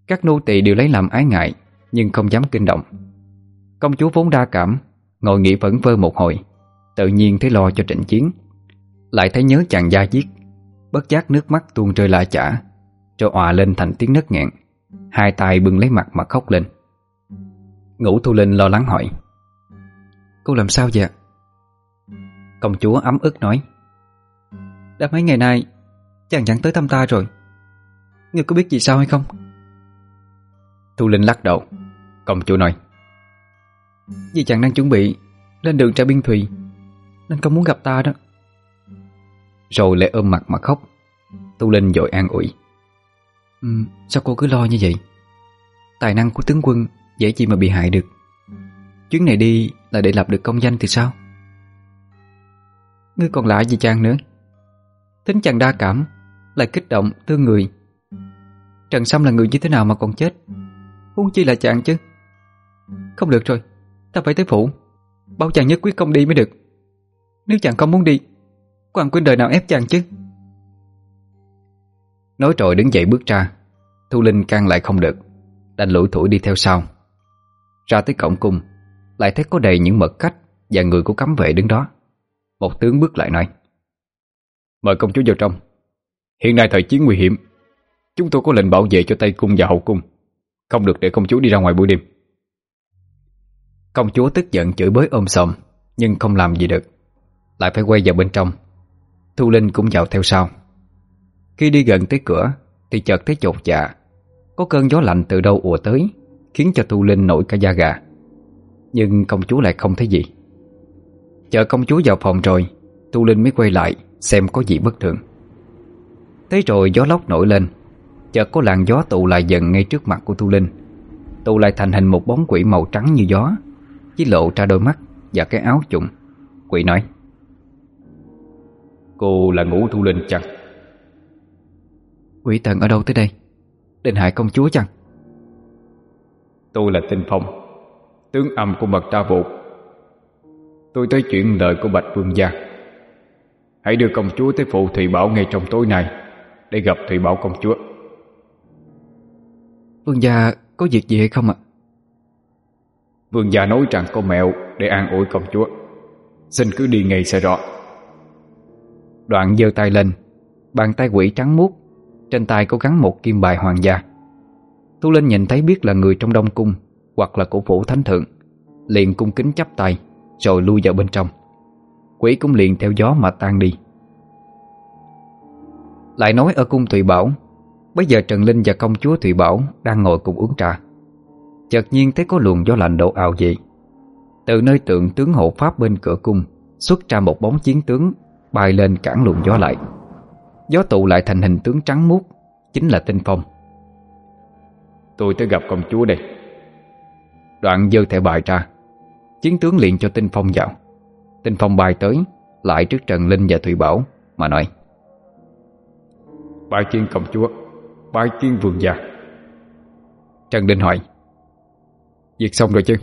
Các nô tỳ đều lấy làm ái ngại Nhưng không dám kinh động. Công chúa vốn đa cảm, Ngồi nghĩ vẫn vơ một hồi, Tự nhiên thấy lo cho trịnh chiến. Lại thấy nhớ chàng gia giết Bất giác nước mắt tuôn rơi lạ chả Cho òa lên thành tiếng nấc nghẹn. Hai tay bưng lấy mặt mà khóc lên. Ngũ Thu Linh lo lắng hỏi, Cô làm sao vậy? Công chúa ấm ức nói, Đã mấy ngày nay, Chàng chẳng tới thăm ta rồi. Ngươi có biết gì sao hay không? Thu Linh lắc đầu. Công chúa nói vì chàng đang chuẩn bị Lên đường ra biên thùy Nên không muốn gặp ta đó. Rồi lại ôm mặt mà khóc. Tu Linh dội an ủi. Ừ, Sao cô cứ lo như vậy? Tài năng của tướng quân Dễ gì mà bị hại được. Chuyến này đi là để lập được công danh thì sao? Ngươi còn lạ gì chàng nữa? Tính chàng đa cảm Lại kích động thương người. Trần Sâm là người như thế nào mà còn chết? Huống chi là chàng chứ? Không được rồi. Ta phải tới phủ. Bảo chàng nhất quyết không đi mới được. Nếu chàng không muốn đi Hoàng Quynh đời nào ép chàng chứ? Nói rồi đứng dậy bước ra. Thu Linh can lại không được. Đành lủi thủi đi theo sau. Ra tới cổng cung Lại thấy có đầy những mật khách Và người của cấm vệ đứng đó. Một tướng bước lại nói Mời công chúa vào trong. Hiện nay thời chiến nguy hiểm. Chúng tôi có lệnh bảo vệ cho Tây Cung và Hậu Cung. Không được để công chúa đi ra ngoài buổi đêm. Công chúa tức giận chửi bới ôm sòm, Nhưng không làm gì được. Lại phải quay vào bên trong. Thu Linh cũng vào theo sau. Khi đi gần tới cửa, Thì chợt thấy chột dạ. Có cơn gió lạnh từ đâu ùa tới, Khiến cho Thu Linh nổi cả da gà. Nhưng công chúa lại không thấy gì. Chờ công chúa vào phòng rồi, thu Linh mới quay lại, Xem có gì bất thường. Thế rồi gió lốc nổi lên, Chợt có làn gió tụ lại dần ngay trước mặt của thu Linh. Tụ lại thành hình một bóng quỷ màu trắng như gió. Chỉ lộ ra đôi mắt Và cái áo trùng. Quỷ nói Cô là ngũ thu linh chăng? Quỷ thần ở đâu tới đây? Định hại công chúa chăng? Tôi là tinh phong Tướng âm của mật tra vụ Tôi tới chuyện lời của Bạch Vương Gia. Hãy đưa công chúa tới phụ Thủy Bảo ngay trong tối nay Để gặp Thủy Bảo công chúa. Vương Gia có việc gì hay không ạ? à? Vương gia nói rằng có mẹo để an ủi công chúa. Xin cứ đi ngay sẽ rõ Đoạn giơ tay lên, Bàn tay quỷ trắng muốt, Trên tay có gắn một kim bài hoàng gia. Thu Linh nhìn thấy biết là người trong đông cung Hoặc là cổ phủ thánh thượng, Liền cung kính chắp tay, Rồi lui vào bên trong. Quỷ cũng liền theo gió mà tan đi. Lại nói ở cung Thùy Bảo, Bây giờ Trần Linh và công chúa Thùy Bảo Đang ngồi cùng uống trà. Chợt nhiên thấy có luồng gió lạnh độ ào dậy. Từ nơi tượng tướng hộ pháp bên cửa cung Xuất ra một bóng chiến tướng Bay lên cản luồng gió lại. Gió tụ lại thành hình tướng trắng muốt Chính là tinh phong. Tôi tới gặp công chúa đây. Đoạn dơ thẻ bài ra Chiến tướng liền cho tinh phong vào. Tinh phong bay tới Lại trước Trần Linh và Thủy Bảo Mà nói Bài kiến công chúa Bài kiến vườn già Trần Linh hỏi Việc xong rồi chứ?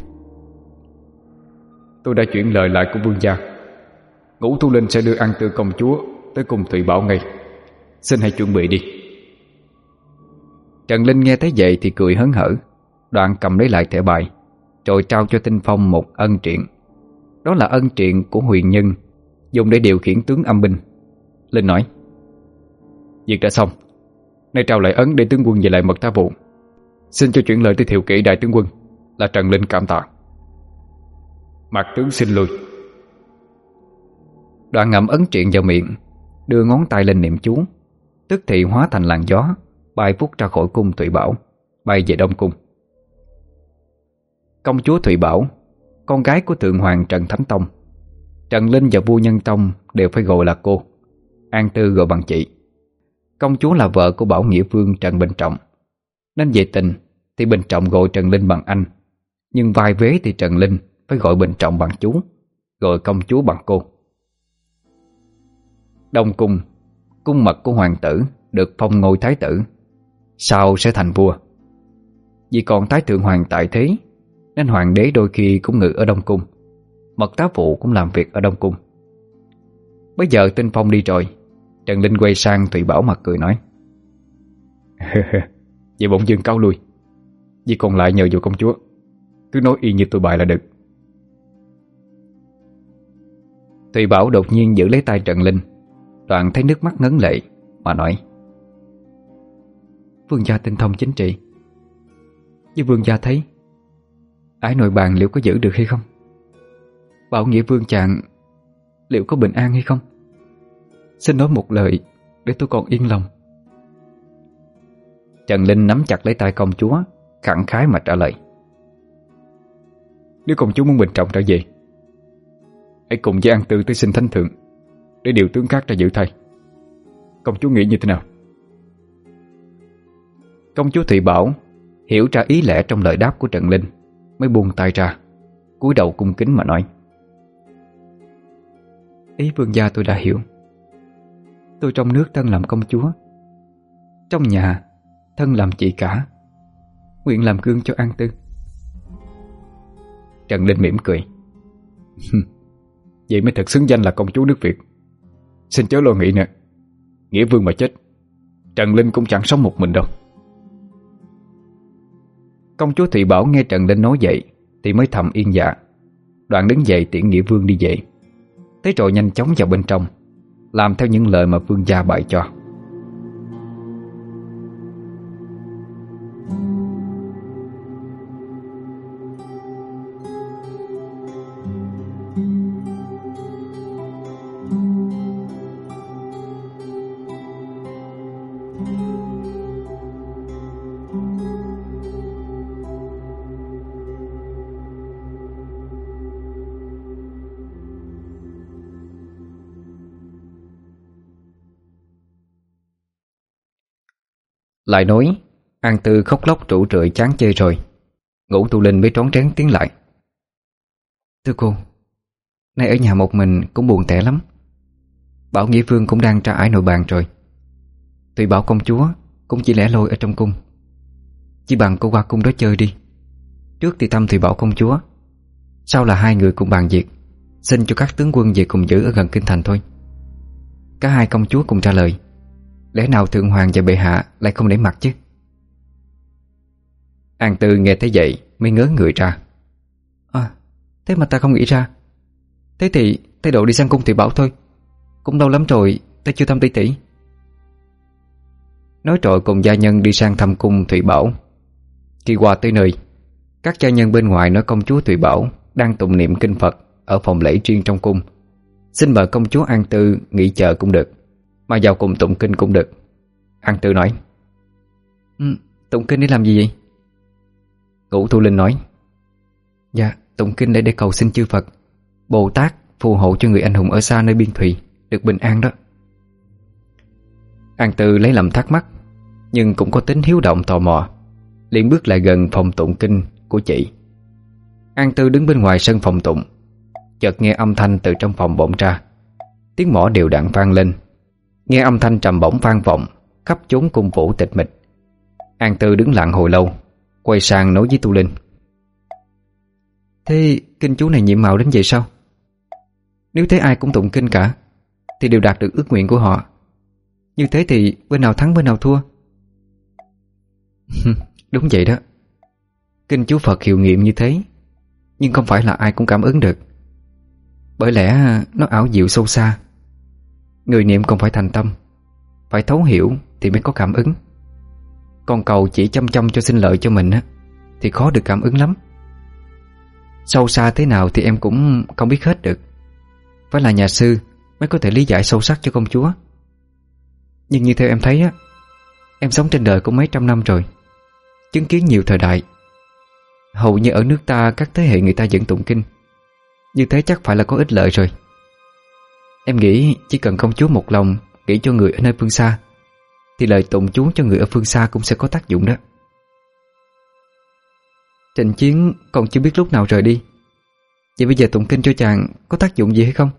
Tôi đã chuyển lời lại của vương gia. Ngũ Thu Linh sẽ đưa ăn từ công chúa Tới cùng Thụy Bảo ngay. Xin hãy chuẩn bị đi. Trần Linh nghe thấy vậy thì cười hớn hở. Đoạn cầm lấy lại thẻ bài, Rồi trao cho Tinh Phong một ân triện. Đó là ân triện của huyền nhân, Dùng để điều khiển tướng âm binh. Linh nói, Việc đã xong. Nay trao lại ấn để tướng quân về lại mật tá vụ. Xin cho chuyển lời tới thiệu kỵ đại tướng quân là Trần Linh cảm tạ. Mặt tướng xin lui Đoạn ngậm ấn triện vào miệng, Đưa ngón tay lên niệm chú, Tức thì hóa thành làn gió, Bay vút ra khỏi cung Thủy Bảo, Bay về Đông Cung. Công chúa Thủy Bảo, Con gái của Thượng Hoàng Trần Thánh Tông, Trần Linh và vua Nhân Tông Đều phải gọi là cô, An Tư gọi bằng chị. Công chúa là vợ của Bảo Nghĩa Vương Trần Bình Trọng. Nên về tình, Thì Bình Trọng gọi Trần Linh bằng anh. Nhưng vai vế thì Trần Linh Phải gọi Bình Trọng bằng chú, gọi công chúa bằng cô. Đông Cung Cung mật của hoàng tử Được phong ngôi thái tử, Sau sẽ thành vua. Vì còn thái thượng hoàng tại thế, Nên hoàng đế đôi khi cũng ngự ở Đông Cung, Mật tá phụ cũng làm việc ở Đông Cung. Bây giờ tinh phong đi rồi, Trần Linh quay sang Thủy Bảo mặt cười nói, Vậy bỗng dưng cáo lui, Vì còn lại nhờ vào công chúa. Cứ nói y như tôi bài là được. Thủy Bảo đột nhiên giữ lấy tay Trần Linh. Đoạn thấy nước mắt ngấn lệ, Mà nói, Vương gia tinh thông chính trị. Như vương gia thấy, Ái nội bàn liệu có giữ được hay không? Bảo nghĩa vương chàng Liệu có bình an hay không? Xin nói một lời Để tôi còn yên lòng. Trần Linh nắm chặt lấy tay công chúa, Khẳng khái mà trả lời nếu công chúa muốn Bình Trọng ra về, Hãy cùng với An Tư tới xin thánh thượng Để điều tướng khác ra giữ thay. Công chúa nghĩ như thế nào? Công chúa thị Bảo Hiểu ra ý lẽ trong lời đáp của Trần Linh, Mới buông tay ra, cúi đầu cung kính mà nói. Ý vương gia tôi đã hiểu. Tôi trong nước thân làm công chúa, Trong nhà Thân làm chị cả, Nguyện làm gương cho an tư. Trần Linh mỉm cười. cười Vậy mới thật xứng danh là công chúa nước Việt. Xin chớ lo nghĩ nè Nghĩa vương mà chết, Trần Linh cũng chẳng sống một mình đâu. Công chúa Thụy Bảo nghe Trần Linh nói vậy Thì mới thầm yên dạ. Đoạn đứng dậy tiễn Nghĩa vương đi về. Tới rồi nhanh chóng vào bên trong, Làm theo những lời mà vương gia bày cho. Lại nói, An Tư khóc lóc trụ trượi chán chê rồi. Ngũ tu linh mới trốn tránh tiếng lại. Thưa cô, Nay ở nhà một mình cũng buồn tẻ lắm. Bảo Nghĩa Vương cũng đang tra ái nội bàn rồi. Tùy bảo công chúa Cũng chỉ lẻ lôi ở trong cung. Chỉ bằng cô qua cung đó chơi đi. Trước thì tâm Thùy bảo công chúa. Sau là hai người cùng bàn việc, Xin cho các tướng quân về cùng giữ ở gần kinh thành thôi. Cả hai công chúa cùng trả lời. Lẽ nào thượng hoàng và bệ hạ lại không để mặt chứ? An Tư nghe thấy vậy Mới ngớ người ra. À thế mà ta không nghĩ ra. Thế thì Tây độ đi sang cung thì bảo thôi. Cũng lâu lắm rồi ta chưa thăm tỷ tỷ. Nói trội cùng gia nhân đi sang thăm cung Thủy Bảo. Khi qua tới nơi Các gia nhân bên ngoài nói công chúa Thủy Bảo Đang tụng niệm kinh Phật Ở phòng lễ riêng trong cung. Xin mời công chúa An Tư nghỉ chờ cũng được. Mà vào cùng tụng kinh cũng được. Hằng tư nói. Ừ, Tụng kinh để làm gì vậy? Ngũ Thu Linh nói. Dạ tụng kinh để để cầu xin chư Phật. Bồ Tát phù hộ cho người anh hùng ở xa nơi biên thủy Được bình an đó. An Tư lấy làm thắc mắc Nhưng cũng có tính hiếu động tò mò liền bước lại gần phòng tụng kinh của chị. An Tư đứng bên ngoài sân phòng tụng Chợt nghe âm thanh từ trong phòng bỗng ra. Tiếng mỏ đều đặn vang lên. Nghe âm thanh trầm bổng vang vọng, Khắp chốn cung phủ tịch mịch. An Tư đứng lặng hồi lâu, Quay sang nói với Tu Linh. Thế kinh chú này nhiệm mạo đến vậy sao? Nếu thế ai cũng tụng kinh cả, Thì đều đạt được ước nguyện của họ. Như thế thì bên nào thắng bên nào thua? Đúng vậy đó. Kinh chú Phật hiệu nghiệm như thế, Nhưng không phải là ai cũng cảm ứng được. Bởi lẽ nó ảo diệu sâu xa. Người niệm còn phải thành tâm. Phải thấu hiểu thì mới có cảm ứng. Còn cầu chỉ chăm chăm cho sinh lợi cho mình á, Thì khó được cảm ứng lắm. Sâu xa thế nào thì em cũng không biết hết được. Phải là nhà sư Mới có thể lý giải sâu sắc cho công chúa. Nhưng như theo em thấy á, Em sống trên đời cũng mấy trăm năm rồi, Chứng kiến nhiều thời đại. Hầu như ở nước ta các thế hệ người ta vẫn tụng kinh. Như thế chắc phải là có ích lợi rồi. Em nghĩ chỉ cần công chúa một lòng Nghĩ cho người ở nơi phương xa, Thì lời tụng chú cho người ở phương xa cũng sẽ có tác dụng đó. Trịnh Chiến còn chưa biết lúc nào rời đi. Vậy bây giờ tụng kinh cho chàng Có tác dụng gì hay không?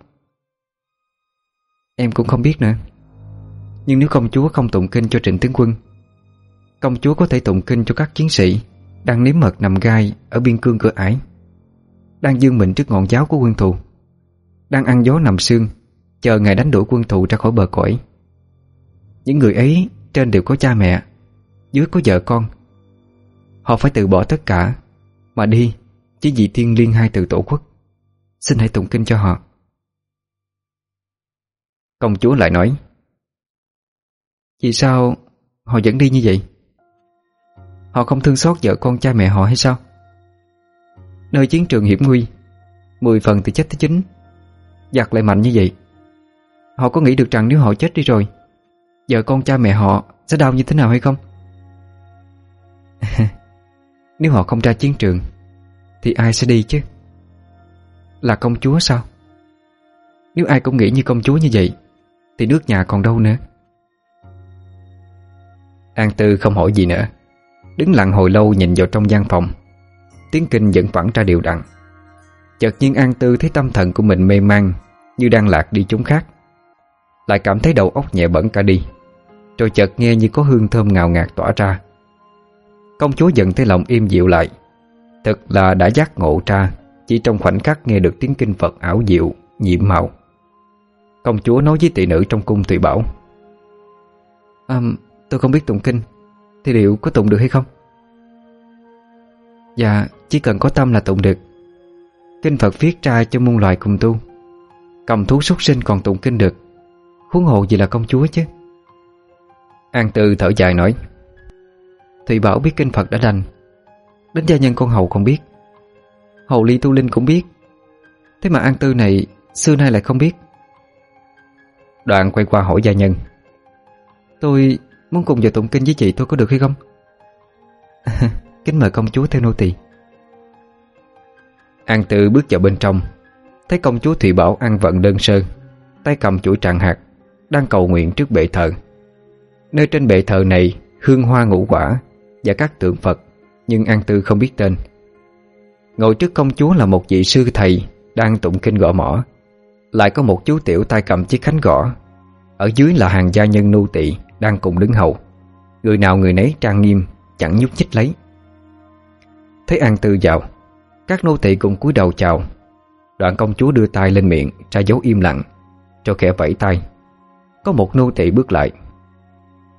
Em cũng không biết nữa. Nhưng nếu công chúa không tụng kinh cho trịnh tướng quân, Công chúa có thể tụng kinh cho các chiến sĩ Đang nếm mật nằm gai Ở biên cương cửa ải, Đang dương mình trước ngọn giáo của quân thù, Đang ăn gió nằm xương Chờ ngày đánh đuổi quân thù ra khỏi bờ cõi. Những người ấy Trên đều có cha mẹ, Dưới có vợ con. Họ phải từ bỏ tất cả, Mà đi chỉ vì thiên liên hai từ tổ quốc. Xin hãy tụng kinh cho họ. Công chúa lại nói, Vì sao họ vẫn đi như vậy? Họ không thương xót vợ con cha mẹ họ hay sao? Nơi chiến trường hiểm nguy, Mười phần thì chết tới chính Giặc lại mạnh như vậy. Họ có nghĩ được rằng nếu họ chết đi rồi, Vợ con cha mẹ họ sẽ đau như thế nào hay không? nếu họ không ra chiến trường, Thì ai sẽ đi chứ? Là công chúa sao? Nếu ai cũng nghĩ như công chúa như vậy, Thì nước nhà còn đâu nữa An Tư không hỏi gì nữa Đứng lặng hồi lâu nhìn vào trong gian phòng Tiếng kinh vẫn phẳng ra đều đặn Chợt nhiên An Tư thấy tâm thần của mình mê man, Như đang lạc đi chúng khác lại cảm thấy đầu óc nhẹ bẩn cả đi. Rồi chợt nghe như có hương thơm ngào ngạt tỏa ra. Công chúa dần thấy lòng im dịu lại. Thật là đã giác ngộ ra Chỉ trong khoảnh khắc nghe được tiếng kinh Phật ảo diệu Nhiệm màu. Công chúa nói với tỷ nữ trong cung tùy Bảo à, Tôi không biết tụng kinh Thì liệu có tụng được hay không? Dạ, chỉ cần có tâm là tụng được. Kinh Phật viết ra cho muôn loài cùng tu. Cầm thú súc sinh còn tụng kinh được. Huống hộ gì là công chúa chứ? An Tư thở dài nói Thủy Bảo biết kinh Phật đã đành. Đến gia nhân con hầu còn biết. Hầu Ly Tu Linh cũng biết. Thế mà An Tư này Xưa nay lại không biết. Đoạn quay qua hỏi gia nhân, Tôi muốn cùng vào tụng kinh với chị tôi có được hay không? Kính mời công chúa theo nô tỳ. An Tư bước vào bên trong, Thấy công chúa Thủy Bảo ăn vận đơn sơ, Tay cầm chuỗi tràng hạt đang cầu nguyện trước bệ thờ. Nơi trên bệ thờ này hương hoa ngũ quả và các tượng Phật nhưng An Tư không biết tên. Ngồi trước công chúa là một vị sư thầy đang tụng kinh gõ mỏ. Lại có một chú tiểu tay cầm chiếc khánh gõ. Ở dưới là hàng gia nhân nô tỳ đang cùng đứng hầu. Người nào người nấy trang nghiêm, chẳng nhúc nhích lấy. Thấy An Tư vào, các nô tỳ cùng cúi đầu chào. Đoạn công chúa đưa tay lên miệng ra dấu im lặng, cho kẻ vẫy tay có một nô tỳ bước lại.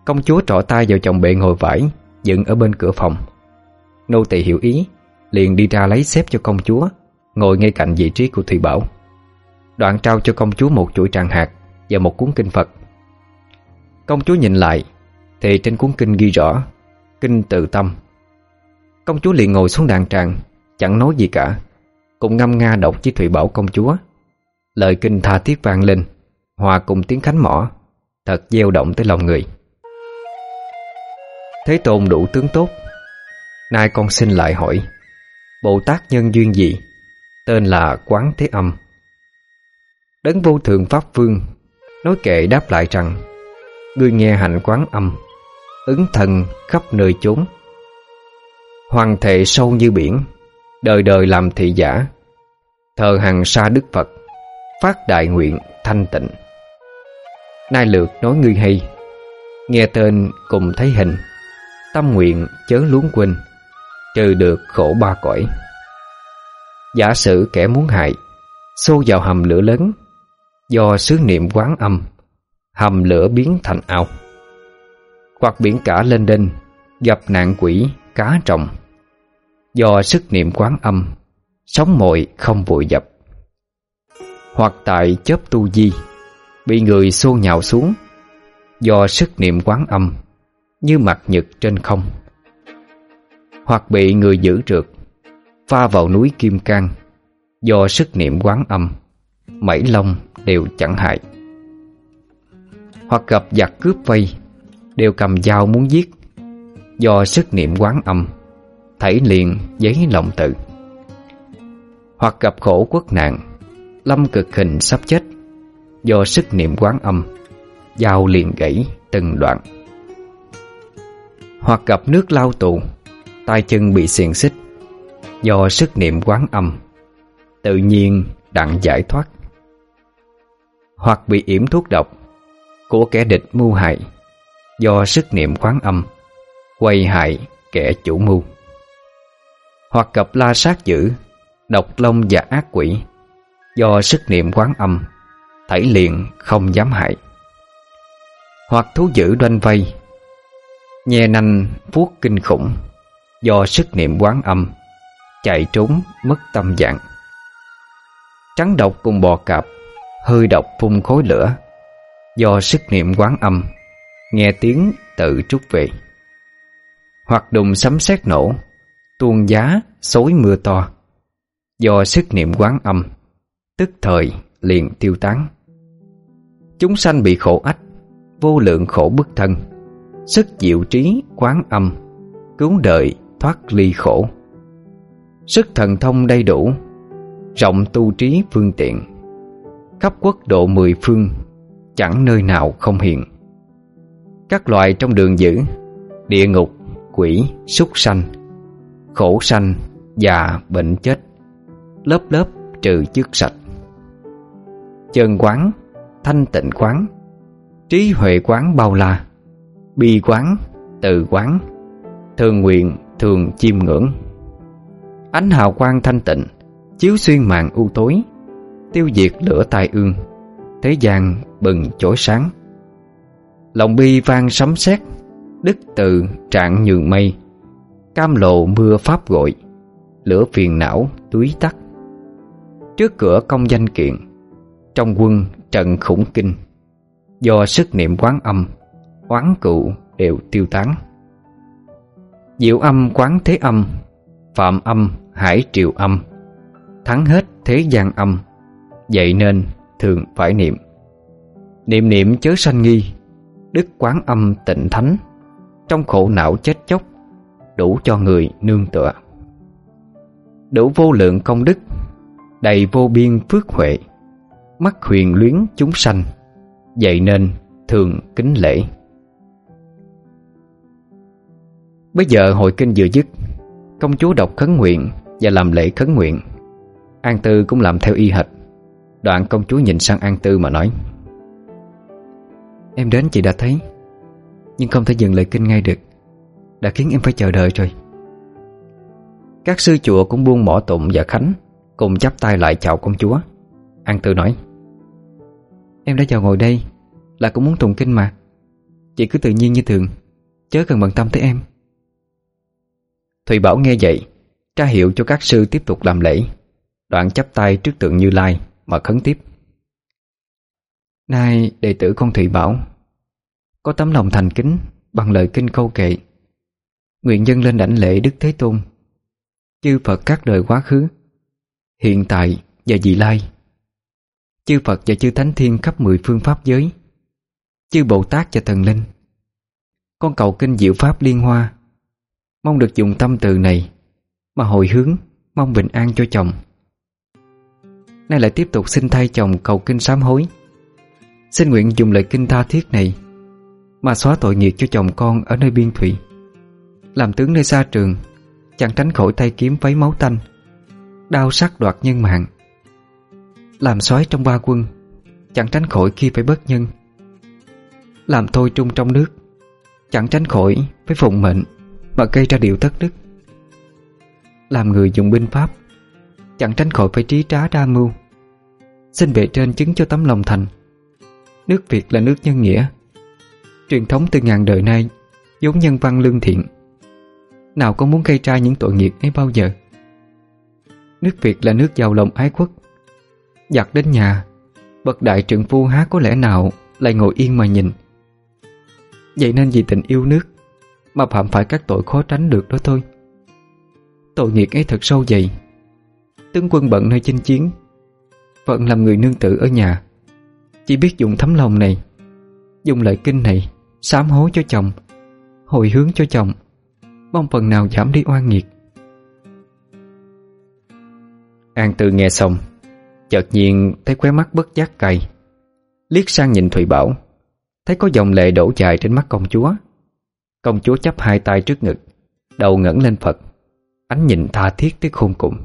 Công chúa trọ tay vào chồng bệ ngồi vải Dựng ở bên cửa phòng. Nô tỳ hiểu ý, Liền đi ra lấy xếp cho công chúa, Ngồi ngay cạnh vị trí của Thùy Bảo. Đoạn trao cho công chúa một chuỗi tràng hạt Và một cuốn kinh Phật. Công chúa nhìn lại, Thì trên cuốn kinh ghi rõ, Kinh tự tâm. Công chúa liền ngồi xuống đàn tràng, Chẳng nói gì cả Cũng ngâm nga đọc với Thụy Bảo công chúa. Lời kinh tha thiết vang lên. Hòa cùng tiếng khánh mỏ, Thật gieo động tới lòng người. Thế tôn đủ tướng tốt. Nay con xin lại hỏi, Bồ Tát nhân duyên gì? Tên là Quán Thế Âm. Đấng vô thượng Pháp Vương Nói kệ đáp lại rằng Người nghe hành quán âm, Ứng thần khắp nơi chốn. Hoàng thệ sâu như biển, Đời đời làm thị giả, Thờ hằng Sa Đức Phật, Phát đại nguyện thanh tịnh. Nai lược nói ngươi hay. Nghe tên cùng thấy hình. Tâm nguyện chớ luống quên. Trừ được khổ ba cõi. Giả sử kẻ muốn hại Xô vào hầm lửa lớn. Do sứ niệm quán âm Hầm lửa biến thành ao. Hoặc biển cả lên đinh, Gặp nạn quỷ, cá trồng. Do sức niệm quán âm Sống mội không vội dập. Hoặc tại chớp tu di Bị người xô nhào xuống, Do sức niệm quán âm Như mặt nhật trên không, Hoặc bị người giữ trượt, Pha vào núi Kim Cang, Do sức niệm quán âm Mảy lông đều chẳng hại. Hoặc gặp giặc cướp vây, Đều cầm dao muốn giết, Do sức niệm quán âm, Thảy liền giấy lòng tự. Hoặc gặp khổ quốc nạn, Lâm cực hình sắp chết Do sức niệm quán âm Dao liền gãy từng đoạn. Hoặc gặp nước lao tù, tay chân bị xiềng xích, Do sức niệm quán âm, Tự nhiên đặng giải thoát. Hoặc bị yểm thuốc độc Của kẻ địch mưu hại, Do sức niệm quán âm, Quay hại kẻ chủ mưu. Hoặc gặp la sát dữ, Độc lông và ác quỷ, Do sức niệm quán âm Thảy liền, không dám hại. Hoặc thú dữ đoanh vây. Nhe nanh vuốt kinh khủng, Do sức niệm quán âm, Chạy trốn mất tâm dạng. Trắng độc cùng bò cạp Hơi độc phun khối lửa, Do sức niệm quán âm, Nghe tiếng tự trúc về. Hoặc đùng sấm sét nổ, Tuôn giá, xối mưa to, Do sức niệm quán âm, Tức thời liền tiêu tán. Chúng sanh bị khổ ách Vô lượng khổ bức thân Sức diệu trí quán âm Cứu đời thoát ly khổ. Sức thần thông đầy đủ Rộng tu trí phương tiện Khắp quốc độ mười phương Chẳng nơi nào không hiện Các loài trong đường dữ Địa ngục, quỷ, súc sanh Khổ sanh, già, bệnh chết Lớp lớp trừ chức sạch. Chân quán Thanh tịnh quán Trí huệ quán bao la Bi quán, từ quán Thường nguyện, thường chiêm ngưỡng. Ánh hào quang thanh tịnh Chiếu xuyên màn u tối Tiêu diệt lửa tai ương Thế gian bừng chổi sáng. Lòng bi vang sấm sét Đức từ trạng nhường mây Cam lộ mưa pháp gội Lửa phiền não túi tắt. Trước cửa công danh kiện Trong quân trận khủng kinh. Do sức niệm quán âm, Quán cựu đều tiêu tán. Diệu âm quán thế âm, Phạm âm, hải triều âm, Thắng hết thế gian âm, Vậy nên thường phải niệm. Niệm niệm chớ sanh nghi, Đức quán âm tịnh thánh, Trong khổ não chết chóc, Đủ cho người nương tựa. Đủ vô lượng công đức, Đầy vô biên phước huệ. Mắt huyền luyến chúng sanh, Vậy nên thường kính lễ. Bây giờ hội kinh vừa dứt, Công chúa đọc khấn nguyện Và làm lễ khấn nguyện. An Tư cũng làm theo y hệt. Đoạn công chúa nhìn sang An Tư mà nói, Em đến chị đã thấy, Nhưng không thể dừng lời kinh ngay được. Đã khiến em phải chờ đợi rồi. Các sư chùa cũng buông mỏ tụng và khánh, Cùng chắp tay lại chào công chúa. An Tư nói Em đã vào ngồi đây, Là cũng muốn tụng kinh mà. Chị cứ tự nhiên như thường, Chớ cần bận tâm tới em. Thùy Bảo nghe vậy, Tra hiệu cho các sư tiếp tục làm lễ. Đoạn chắp tay trước tượng Như Lai, Mà khấn tiếp. Nay, đệ tử con Thùy Bảo, Có tấm lòng thành kính Bằng lời kinh câu kệ. Nguyện dân lên đảnh lễ Đức Thế Tôn. Chư Phật các đời quá khứ, Hiện tại và dị lai. Chư Phật và chư Thánh Thiên khắp mười phương Pháp giới. Chư Bồ Tát và Thần Linh. Con cầu kinh diệu Pháp Liên Hoa. Mong được dùng tâm từ này Mà hồi hướng, Mong bình an cho chồng. Nay lại tiếp tục xin thay chồng cầu kinh sám hối. Xin nguyện dùng lời kinh tha thiết này Mà xóa tội nghiệp cho chồng con Ở nơi biên thủy Làm tướng nơi xa trường, Chẳng tránh khỏi tay kiếm vấy máu tanh, Đau sắc đoạt nhân mạng. Làm soái trong ba quân. Chẳng tránh khỏi khi phải bất nhân. Làm thôi trung trong nước. Chẳng tránh khỏi phải phụng mệnh Mà gây ra điều thất đức. Làm người dùng binh pháp. Chẳng tránh khỏi phải trí trá đa mưu. Xin bệ trên chứng cho tấm lòng thành. Nước Việt là nước nhân nghĩa. Truyền thống từ ngàn đời nay vốn nhân văn lương thiện. Nào có muốn gây ra những tội nghiệp ấy bao giờ? Nước Việt là nước giàu lòng ái quốc. Giặt đến nhà. Bậc đại trượng phu há có lẽ nào Lại ngồi yên mà nhìn. Vậy nên vì tình yêu nước Mà phạm phải các tội khó tránh được đó thôi. Tội nghiệp ấy thật sâu dày. Tướng quân bận nơi chinh chiến, Phận làm người nương tự ở nhà. Chỉ biết dùng thấm lòng này, Dùng lời kinh này Sám hối cho chồng, Hồi hướng cho chồng, Mong phần nào giảm đi oan nghiệt. An Tư nghe xong Chợt nhiên thấy khóe mắt bất giác cay. Liếc sang nhìn Thùy Bảo, Thấy có dòng lệ đổ dài trên mắt công chúa. Công chúa chắp hai tay trước ngực, Đầu ngẩng lên Phật. Ánh nhìn tha thiết tới khôn cùng.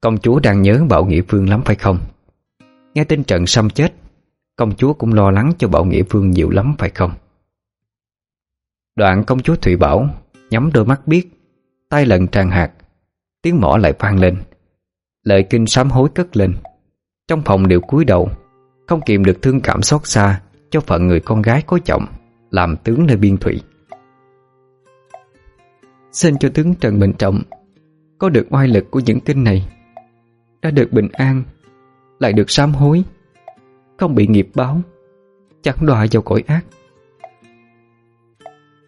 Công chúa đang nhớ Bảo Nghĩa Phương lắm phải không? Nghe tin trận Sâm chết, Công chúa cũng lo lắng cho Bảo Nghĩa Phương nhiều lắm phải không? Đoạn công chúa Thụy Bảo Nhắm đôi mắt biết Tay lần tràn hạt, Tiếng mỏ lại vang lên. Lời kinh sám hối cất lên. Trong phòng đều cúi đầu, Không kìm được thương cảm xót xa Cho phận người con gái có chồng, Làm tướng nơi biên thủy. Xin cho tướng Trần Bình Trọng, Có được oai lực của những kinh này, Đã được bình an, Lại được sám hối, Không bị nghiệp báo, Chẳng đọa vào cõi ác.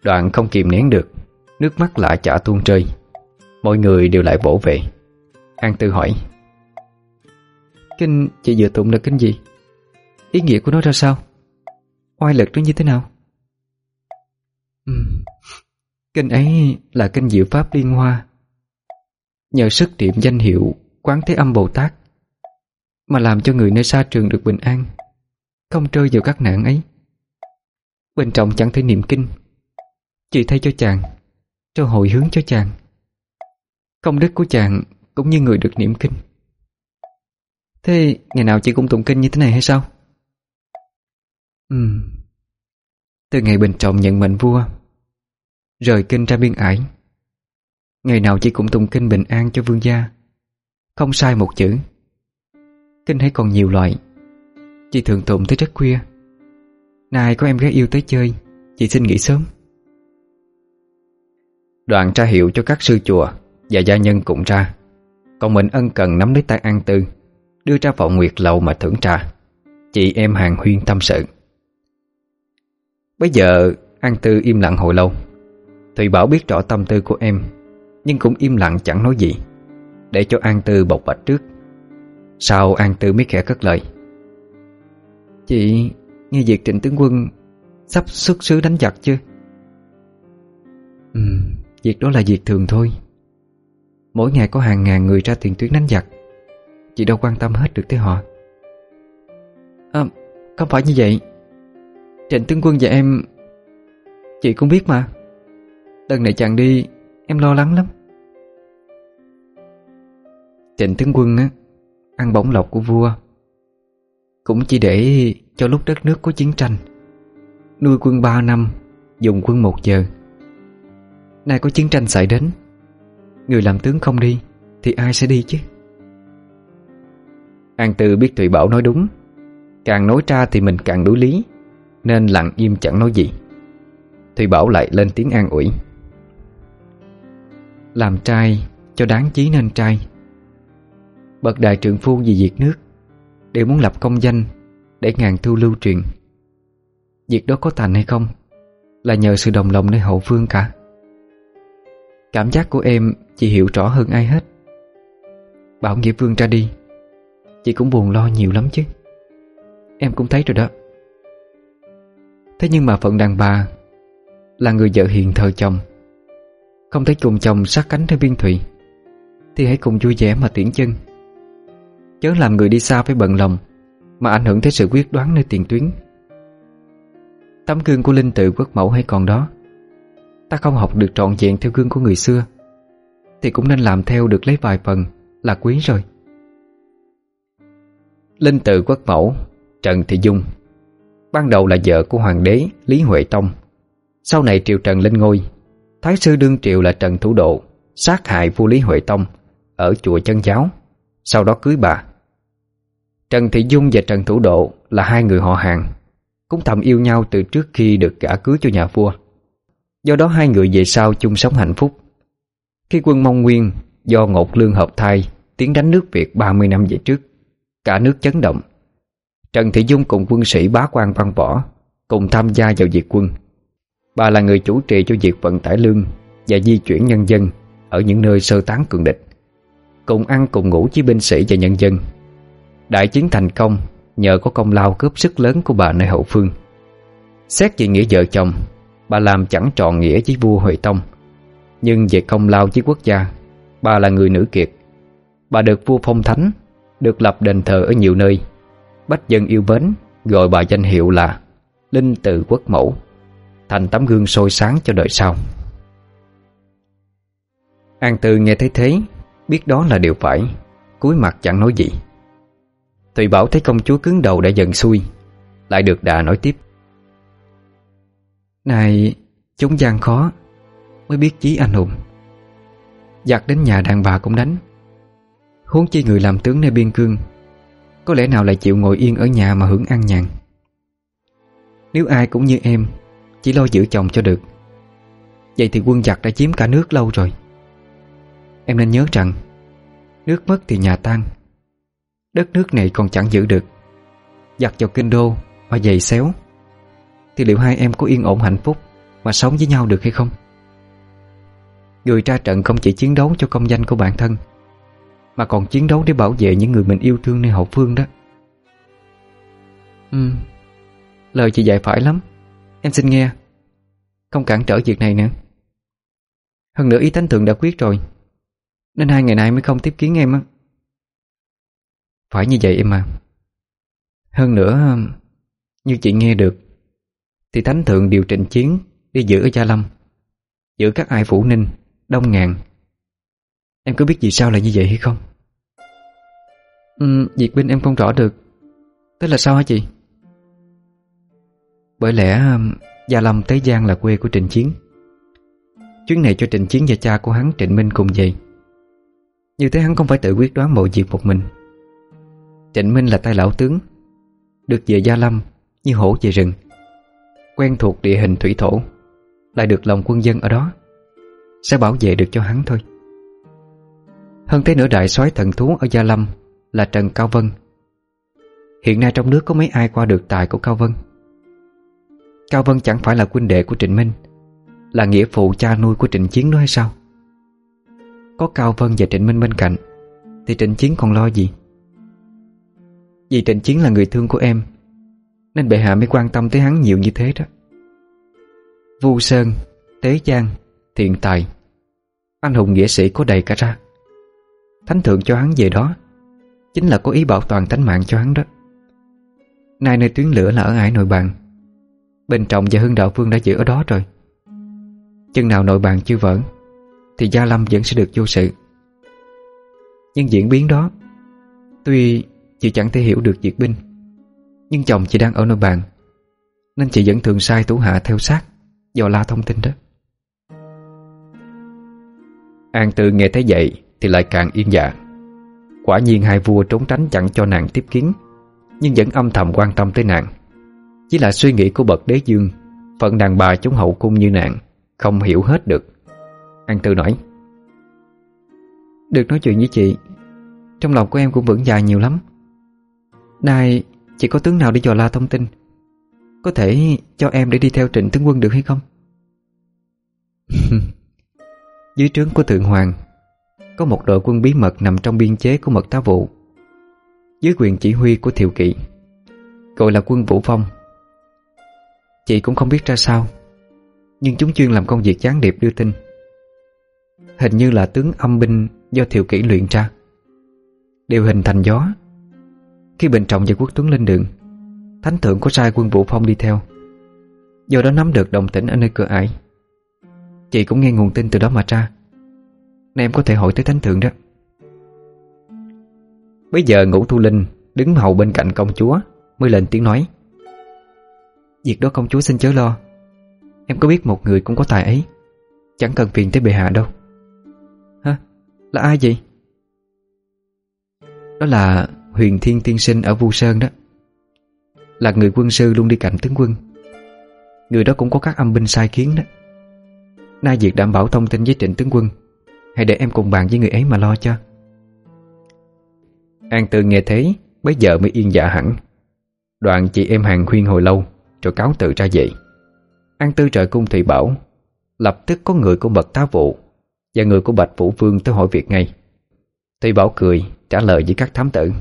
Đoạn không kìm nén được, Nước mắt lại chả tuôn rơi, Mọi người đều lại vỗ về. An tự hỏi Kinh chị vừa tụng là kinh gì? Ý nghĩa của nó ra sao? Oai lực nó như thế nào? Ừ. Kinh ấy là kinh diệu pháp liên hoa Nhờ sức điểm danh hiệu Quán Thế Âm Bồ Tát Mà làm cho người nơi xa trường được bình an, Không rơi vào các nạn ấy Bên trọng chẳng thể niệm kinh, Chỉ thay cho chàng, Cho hồi hướng cho chàng Công đức của chàng cũng như người được niệm kinh. Thế ngày nào chị cũng tụng kinh như thế này hay sao? Ừm. Từ ngày Bình Trọng nhận mệnh vua, Rời kinh ra biên ải. Ngày nào chị cũng tụng kinh bình an cho vương gia. Không sai một chữ. Kinh hay còn nhiều loại. Chị thường tụng tới rất khuya. Nay có em gái yêu tới chơi, Chị xin nghỉ sớm. Đoạn tra hiệu cho các sư chùa Và gia nhân cũng ra. Còn mình ân cần nắm lấy tay An Tư Đưa ra phòng nguyệt lầu mà thưởng trà. Chị em hàng huyên tâm sự. Bây giờ An Tư im lặng hồi lâu. Thùy Bảo biết rõ tâm tư của em Nhưng cũng im lặng chẳng nói gì Để cho An Tư bộc bạch trước. Sau An Tư mới khẽ cất lời? Chị nghe việc trịnh tướng quân Sắp xuất xứ đánh giặc chưa Ừ, việc đó là việc thường thôi. Mỗi ngày có hàng ngàn người ra tiền tuyến đánh giặc. Chị đâu quan tâm hết được tới họ. À, Không phải như vậy? Trịnh tướng quân và em Chị cũng biết mà. Lần này chàng đi Em lo lắng lắm. Trịnh tướng quân á Ăn bổng lộc của vua. Cũng chỉ để cho lúc đất nước có chiến tranh. Nuôi quân 3 năm Dùng quân 1 giờ. Nay có chiến tranh xảy đến. Người làm tướng không đi, Thì ai sẽ đi chứ? An Tư biết Thủy Bảo nói đúng. Càng nói ra thì mình càng đối lý, Nên lặng im chẳng nói gì. Thủy Bảo lại lên tiếng an ủi. Làm trai, cho đáng chí nên trai. Bậc đại trưởng phu vì diệt nước, Đều muốn lập công danh Để ngàn thu lưu truyền. Việc đó có thành hay không, Là nhờ sự đồng lòng nơi hậu phương cả. Cảm giác của em Chị hiểu rõ hơn ai hết. Bảo Nghĩa Vương ra đi. Chị cũng buồn lo nhiều lắm chứ. Em cũng thấy rồi đó. Thế nhưng mà phận đàn bà Là người vợ hiền thờ chồng. Không thể cùng chồng sát cánh theo biên thủy Thì hãy cùng vui vẻ mà tiễn chân. Chớ làm người đi xa phải bận lòng, Mà ảnh hưởng tới sự quyết đoán nơi tiền tuyến. Tấm gương của linh tự quốc mẫu hay còn đó, Ta không học được trọn vẹn theo gương của người xưa. Thì cũng nên làm theo được lấy vài phần, Là quý rồi. Linh tự quốc mẫu, Trần Thị Dung. Ban đầu là vợ của hoàng đế Lý Huệ Tông. Sau này triều Trần lên ngôi, Thái sư đương triều là Trần Thủ Độ, Sát hại vua Lý Huệ Tông Ở chùa chân giáo, Sau đó cưới bà. Trần Thị Dung và Trần Thủ Độ Là hai người họ hàng, Cũng thầm yêu nhau từ trước khi được gả cưới cho nhà vua. Do đó hai người về sau chung sống hạnh phúc. Khi quân Mông Nguyên do Ngột Lương hợp thai tiến đánh nước Việt 30 năm về trước, cả nước chấn động. Trần Thị Dung cùng quân sĩ bá quan văn võ cùng tham gia vào diệt quân. Bà là người chủ trì cho việc vận tải lương và di chuyển nhân dân ở những nơi sơ tán cường địch. Cùng ăn cùng ngủ với binh sĩ và nhân dân. Đại chiến thành công nhờ có công lao cướp sức lớn của bà nơi hậu phương. Xét về nghĩa vợ chồng, bà làm chẳng trọn nghĩa với vua Huệ Tông – nhưng về công lao với quốc gia Bà là người nữ kiệt. Bà được vua phong thánh Được lập đền thờ ở nhiều nơi. Bách dân yêu mến Gọi bà danh hiệu là Linh tự quốc mẫu Thành tấm gương sôi sáng cho đời sau. An Tư nghe thấy thế Biết đó là điều phải cúi mặt chẳng nói gì. Thùy Bảo thấy công chúa cứng đầu đã dần xuôi Lại được đà nói tiếp. Này, chúng gian khó Mới biết chí anh hùng. Giặc đến nhà đàn bà cũng đánh. Huống chi người làm tướng nơi biên cương, Có lẽ nào lại chịu ngồi yên ở nhà mà hưởng an nhàn. Nếu ai cũng như em, Chỉ lo giữ chồng cho được. Vậy thì quân giặc đã chiếm cả nước lâu rồi. Em nên nhớ rằng, Nước mất thì nhà tan, Đất nước này còn chẳng giữ được. Giặc vào kinh đô Mà giày xéo, Thì liệu hai em có yên ổn hạnh phúc Mà sống với nhau được hay không? Người ra trận không chỉ chiến đấu cho công danh của bản thân, Mà còn chiến đấu để bảo vệ những người mình yêu thương nơi hậu phương đó. Ừ Lời chị dạy phải lắm. Em xin nghe. Không cản trở việc này nữa Hơn nữa ý Thánh Thượng đã quyết rồi. Nên hai ngày nay mới không tiếp kiến em á. Phải như vậy em à Hơn nữa, Như chị nghe được, Thì Thánh Thượng điều chỉnh chiến Đi giữ ở Gia Lâm, giữ các ai phủ ninh. Đông ngàn. Em có biết vì sao lại như vậy hay không? Ừ, Diệt Vinh em không rõ được. Tức là sao hả chị? Bởi lẽ um, Gia Lâm Tế Giang là quê của Trịnh Chiến. Chuyến này cho Trịnh Chiến và cha của hắn Trịnh Minh cùng về. Như thế hắn không phải tự quyết đoán mọi việc một mình. Trịnh Minh là tay lão tướng Được về Gia Lâm Như hổ về rừng Quen thuộc địa hình thủy thổ Lại được lòng quân dân ở đó. Sẽ bảo vệ được cho hắn thôi. Hơn thế nữa đại soái thần thú ở Gia Lâm Là Trần Cao Vân. Hiện nay trong nước có mấy ai qua được tài của Cao Vân? Cao Vân chẳng phải là huynh đệ của Trịnh Minh Là nghĩa phụ cha nuôi của Trịnh Chiến đó hay sao? Có Cao Vân và Trịnh Minh bên cạnh Thì Trịnh Chiến còn lo gì? Vì Trịnh Chiến là người thương của em Nên bệ hạ mới quan tâm tới hắn nhiều như thế đó. Vu Sơn, Tế Giang Thiện tài. Anh hùng nghĩa sĩ có đầy cả ra. Thánh thượng cho hắn về đó. Chính là có ý bảo toàn thánh mạng cho hắn đó. Nay nơi tuyến lửa là ở ải nội bàn Bên trọng và hưng đạo vương đã giữ ở đó rồi. Chừng nào nội bàn chưa vỡ, Thì Gia Lâm vẫn sẽ được vô sự. Nhưng diễn biến đó, Tuy chị chẳng thể hiểu được diệt binh, Nhưng chồng chị đang ở nội bàn Nên chị vẫn thường sai thủ hạ theo sát Dò la thông tin đó. An Tư nghe thấy vậy Thì lại càng yên dạ. Quả nhiên hai vua trốn tránh chẳng cho nàng tiếp kiến, Nhưng vẫn âm thầm quan tâm tới nàng. Chỉ là suy nghĩ của bậc đế dương Phận đàn bà chống hậu cung như nàng Không hiểu hết được. An Tư nói, Được nói chuyện với chị, Trong lòng của em cũng vững dài nhiều lắm. Này Chị có tướng nào để dò la thông tin? Có thể cho em để đi theo trịnh tướng quân được hay không? Dưới trướng của Thượng Hoàng, Có một đội quân bí mật nằm trong biên chế của mật tá vụ Dưới quyền chỉ huy của Thiệu Kỵ, Gọi là quân Vũ Phong. Chị cũng không biết ra sao, Nhưng chúng chuyên làm công việc gián điệp đưa tin. Hình như là tướng âm binh do Thiệu Kỵ luyện ra, Đều hình thành gió. Khi Bình Trọng và Quốc Tuấn lên đường, Thánh thượng có sai quân Vũ Phong đi theo. Do đó nắm được đồng tĩnh ở nơi cửa ải. Chị cũng nghe nguồn tin từ đó mà ra Nên em có thể hỏi tới thánh thượng đó. Bây giờ ngũ thu linh Đứng hầu bên cạnh công chúa, Mới lên tiếng nói. Việc đó công chúa xin chớ lo. Em có biết một người cũng có tài ấy. Chẳng cần phiền tới bệ hạ đâu. Hả? Là ai vậy? Đó là Huyền Thiên Tiên Sinh ở Vu Sơn đó. Là người quân sư luôn đi cạnh tướng quân. Người đó cũng có các âm binh sai khiến đó. Nay việc đảm bảo thông tin với trịnh tướng quân, Hãy để em cùng bàn với người ấy mà lo cho. An Tư nghe thế Bây giờ mới yên dạ hẳn. Đoạn chị em hàng khuyên hồi lâu, Rồi cáo tự ra dậy An Tư trời cung thì bảo, Lập tức có người của bậc tá vụ Và người của bạch vũ vương tới hỏi việc ngay. Thầy Bảo cười, trả lời với các thám tử.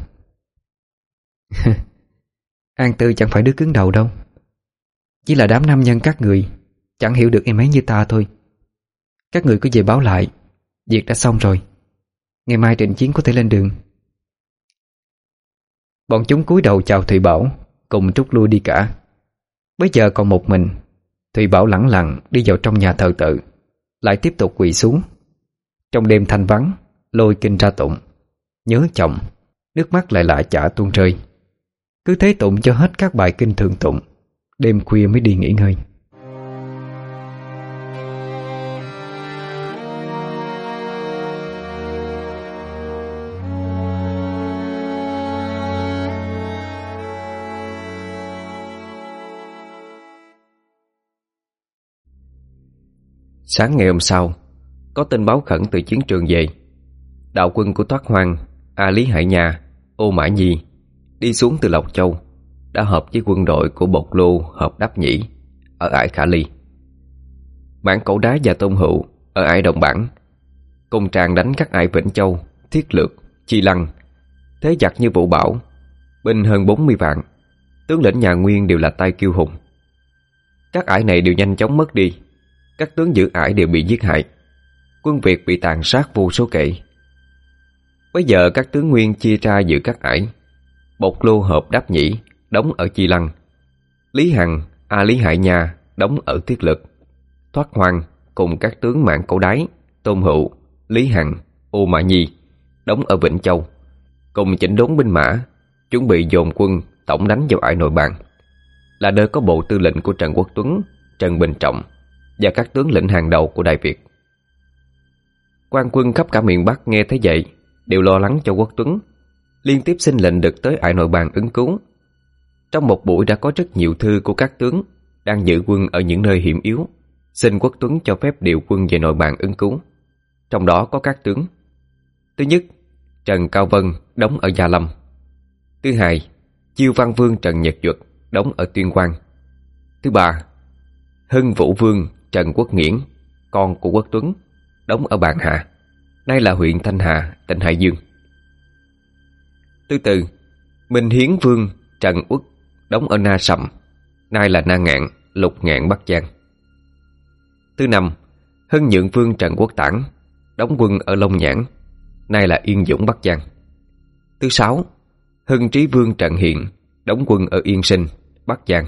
An Tư chẳng phải đứa cứng đầu đâu. Chỉ là đám nam nhân các người, Chẳng hiểu được em ấy như ta thôi. Các người cứ về báo lại. Việc đã xong rồi. Ngày mai trận chiến có thể lên đường. Bọn chúng cúi đầu chào thụy Bảo, Cùng trút lui đi cả. Bây giờ còn một mình, thụy Bảo lẳng lặng đi vào trong nhà thờ tự, Lại tiếp tục quỳ xuống. Trong đêm thanh vắng, Lôi kinh ra tụng. Nhớ chồng, Nước mắt lại lại chả tuôn rơi. Cứ thế tụng cho hết các bài kinh thường tụng, Đêm khuya mới đi nghỉ ngơi. Sáng ngày hôm sau Có tin báo khẩn từ chiến trường về. Đạo quân của Thoát Hoang A Lý Hải Nha, Ô Mã Nhi Đi xuống từ Lộc Châu Đã hợp với quân đội của Bột Lô Hợp Đáp Nhĩ Ở ải Khả Ly. Mãn Cổ Đá và Tôn Hữu Ở ải Đồng Bản Cùng tràn đánh các ải Vĩnh Châu Thiết Lược, Chi Lăng Thế giặc như Vũ Bảo Binh hơn 40 vạn Tướng lĩnh nhà Nguyên đều là tay kiêu hùng. Các ải này đều nhanh chóng mất đi. Các tướng giữ ải đều bị giết hại. Quân Việt bị tàn sát vô số kể. Bây giờ các tướng nguyên chia ra giữ các ải. Bột lô hợp đáp nhĩ Đóng ở Chi Lăng. Lý Hằng, A Lý Hải Nha Đóng ở Tiết Lực. Thoát Hoàng cùng các tướng mạng cổ đái Tôn Hữu, Lý Hằng, Ô Mã Nhi Đóng ở Vĩnh Châu. Cùng chỉnh đốn binh mã Chuẩn bị dồn quân tổng đánh vào ải nội bàn Là nơi có bộ tư lệnh của Trần Quốc Tuấn Trần Bình Trọng và các tướng lĩnh hàng đầu của Đại Việt. Quan quân khắp cả miền Bắc nghe thấy vậy đều lo lắng cho quốc tuấn, liên tiếp xin lệnh được tới ải nội bàn ứng cứu. Trong một buổi đã có rất nhiều thư của các tướng đang giữ quân ở những nơi hiểm yếu, xin quốc tuấn cho phép điều quân về nội bàn ứng cứu. Trong đó có các tướng. Thứ nhất, Trần Cao Vân đóng ở Gia Lâm. Thứ hai, Chiêu Văn Vương Trần Nhật Duật đóng ở Tuyên Quang. Thứ ba, Hưng Vũ Vương Trần Quốc Nghiễn Con của Quốc Tuấn Đóng ở Bàn Hà, Nay là huyện Thanh Hà, tỉnh Hải Dương. Thứ tư Minh Hiến Vương Trần Quốc Đóng ở Na Sầm. Nay là Na Ngạn, Lục Ngạn Bắc Giang. Thứ năm Hưng Nhượng Vương Trần Quốc Tản Đóng quân ở Long Nhãn. Nay là Yên Dũng Bắc Giang. Thứ sáu Hưng Trí Vương Trần Hiện Đóng quân ở Yên Sinh, Bắc Giang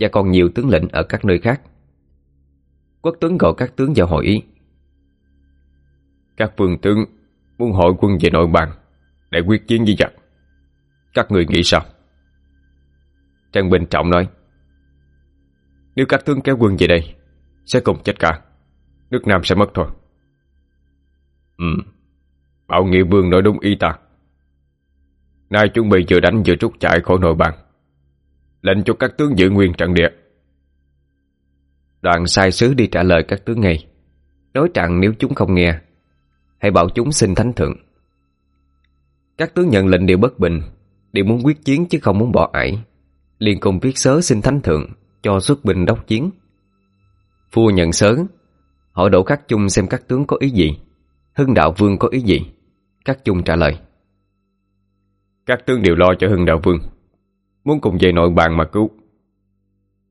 và còn nhiều tướng lĩnh ở các nơi khác. Quốc tướng gọi các tướng vào hội ý. Các vương tướng muốn hội quân về nội bàn để quyết chiến với giặc. Các người nghĩ sao? Trang Bình Trọng nói Nếu các tướng kéo quân về đây Sẽ cùng chết cả Nước Nam sẽ mất thôi Ừ Bảo Nghĩa Vương nói đúng y ta Nay chuẩn bị vừa đánh vừa rút chạy khỏi nội bàn Lệnh cho các tướng giữ nguyên trận địa. Đoàn sai sứ đi trả lời các tướng ngay, Nói rằng nếu chúng không nghe, Hãy bảo chúng xin thánh thượng. Các tướng nhận lệnh đều bất bình, Đều muốn quyết chiến chứ không muốn bỏ ải, liền cùng viết sớ xin thánh thượng Cho xuất binh đốc chiến. Vua nhận sớ Hỏi đổ các chung xem các tướng có ý gì, Hưng đạo vương có ý gì, Các chung trả lời. Các tướng đều lo cho Hưng đạo vương. Muốn cùng về nội bàn mà cứu.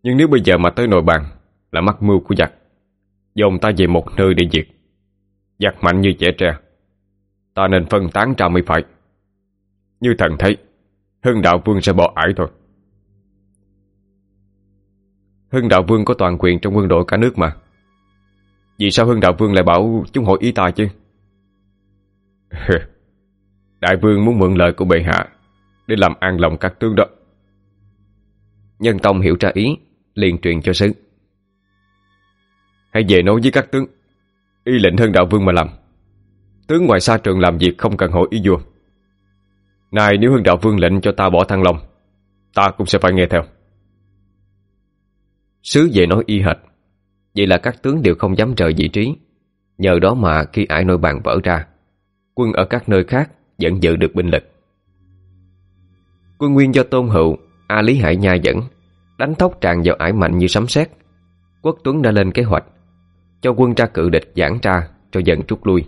Nhưng nếu bây giờ mà tới nội bàn Là mắc mưu của giặc. Dồn ta về một nơi để diệt. Giặc mạnh như trẻ tre. Ta nên phân tán ra mới phải. Như thần thấy, Hưng đạo vương sẽ bỏ ải thôi. Hưng đạo vương có toàn quyền trong quân đội cả nước mà. Vì sao Hưng đạo vương lại bảo chúng hội ý ta chứ? Đại vương muốn mượn lời của bệ hạ Để làm an lòng các tướng đó. Nhân Tông hiểu ra ý, liền truyền cho sứ. Hãy về nói với các tướng, Y lệnh hơn đạo vương mà làm. Tướng ngoài xa trường làm việc không cần hỏi ý vua. Này nếu hương đạo vương lệnh cho ta bỏ thăng long, Ta cũng sẽ phải nghe theo. Sứ về nói y hệt. Vậy là các tướng đều không dám rời vị trí. Nhờ đó mà khi ải nội bàn vỡ ra, Quân ở các nơi khác vẫn giữ được binh lực. Quân nguyên do tôn hữu A Lý Hải Nha dẫn Đánh tốc tràn vào ải mạnh như sấm sét. Quốc Tuấn đã lên kế hoạch Cho quân ra cự địch giãn ra Cho dần rút lui.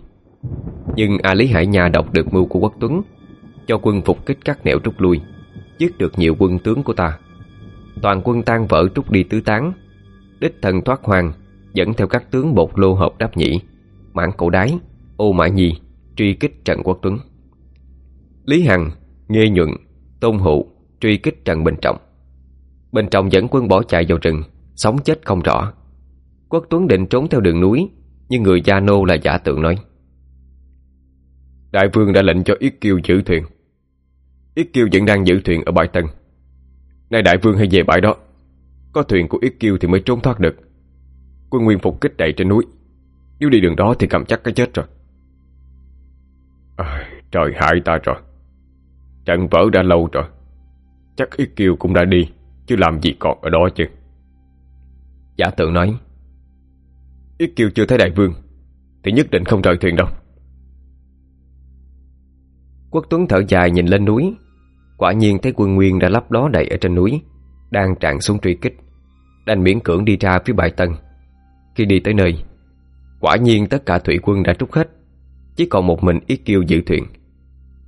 Nhưng A Lý Hải Nha đọc được mưu của Quốc Tuấn Cho quân phục kích các nẻo rút lui Giết được nhiều quân tướng của ta. Toàn quân tan vỡ rút đi tứ tán Đích thần thoát hoàng Dẫn theo các tướng bột lô hợp đáp nhĩ Mãn cổ đái, ô mã nhi Truy kích trận quốc tuấn. Lý Hằng, Nghê Nhuận, Tôn Hụ Truy kích trần bình trọng. Bình trọng dẫn quân bỏ chạy vào rừng Sống chết không rõ. Quốc Tuấn định trốn theo đường núi Nhưng người gia nô là giả tượng nói. Đại vương đã lệnh cho Yết Kiêu giữ thuyền. Yết Kiêu vẫn đang giữ thuyền ở bãi Tân. Nay đại vương hay về bãi đó Có thuyền của Yết Kiêu thì mới trốn thoát được. Quân nguyên phục kích đầy trên núi. Nếu đi đường đó thì cầm chắc cái chết rồi. À, Trời hại ta rồi. Trận vỡ đã lâu rồi. Chắc Yết kiều cũng đã đi Chứ làm gì còn ở đó chứ. Giả tượng nói Yết kiều chưa thấy đại vương Thì nhất định không rời thuyền đâu. Quốc Tuấn thở dài nhìn lên núi. Quả nhiên thấy quân Nguyên đã lắp đó đầy ở trên núi Đang trạng xuống truy kích Đành miễn cưỡng đi ra phía bãi tân Khi đi tới nơi Quả nhiên tất cả thủy quân đã trút hết Chỉ còn một mình Yết Kiều giữ thuyền.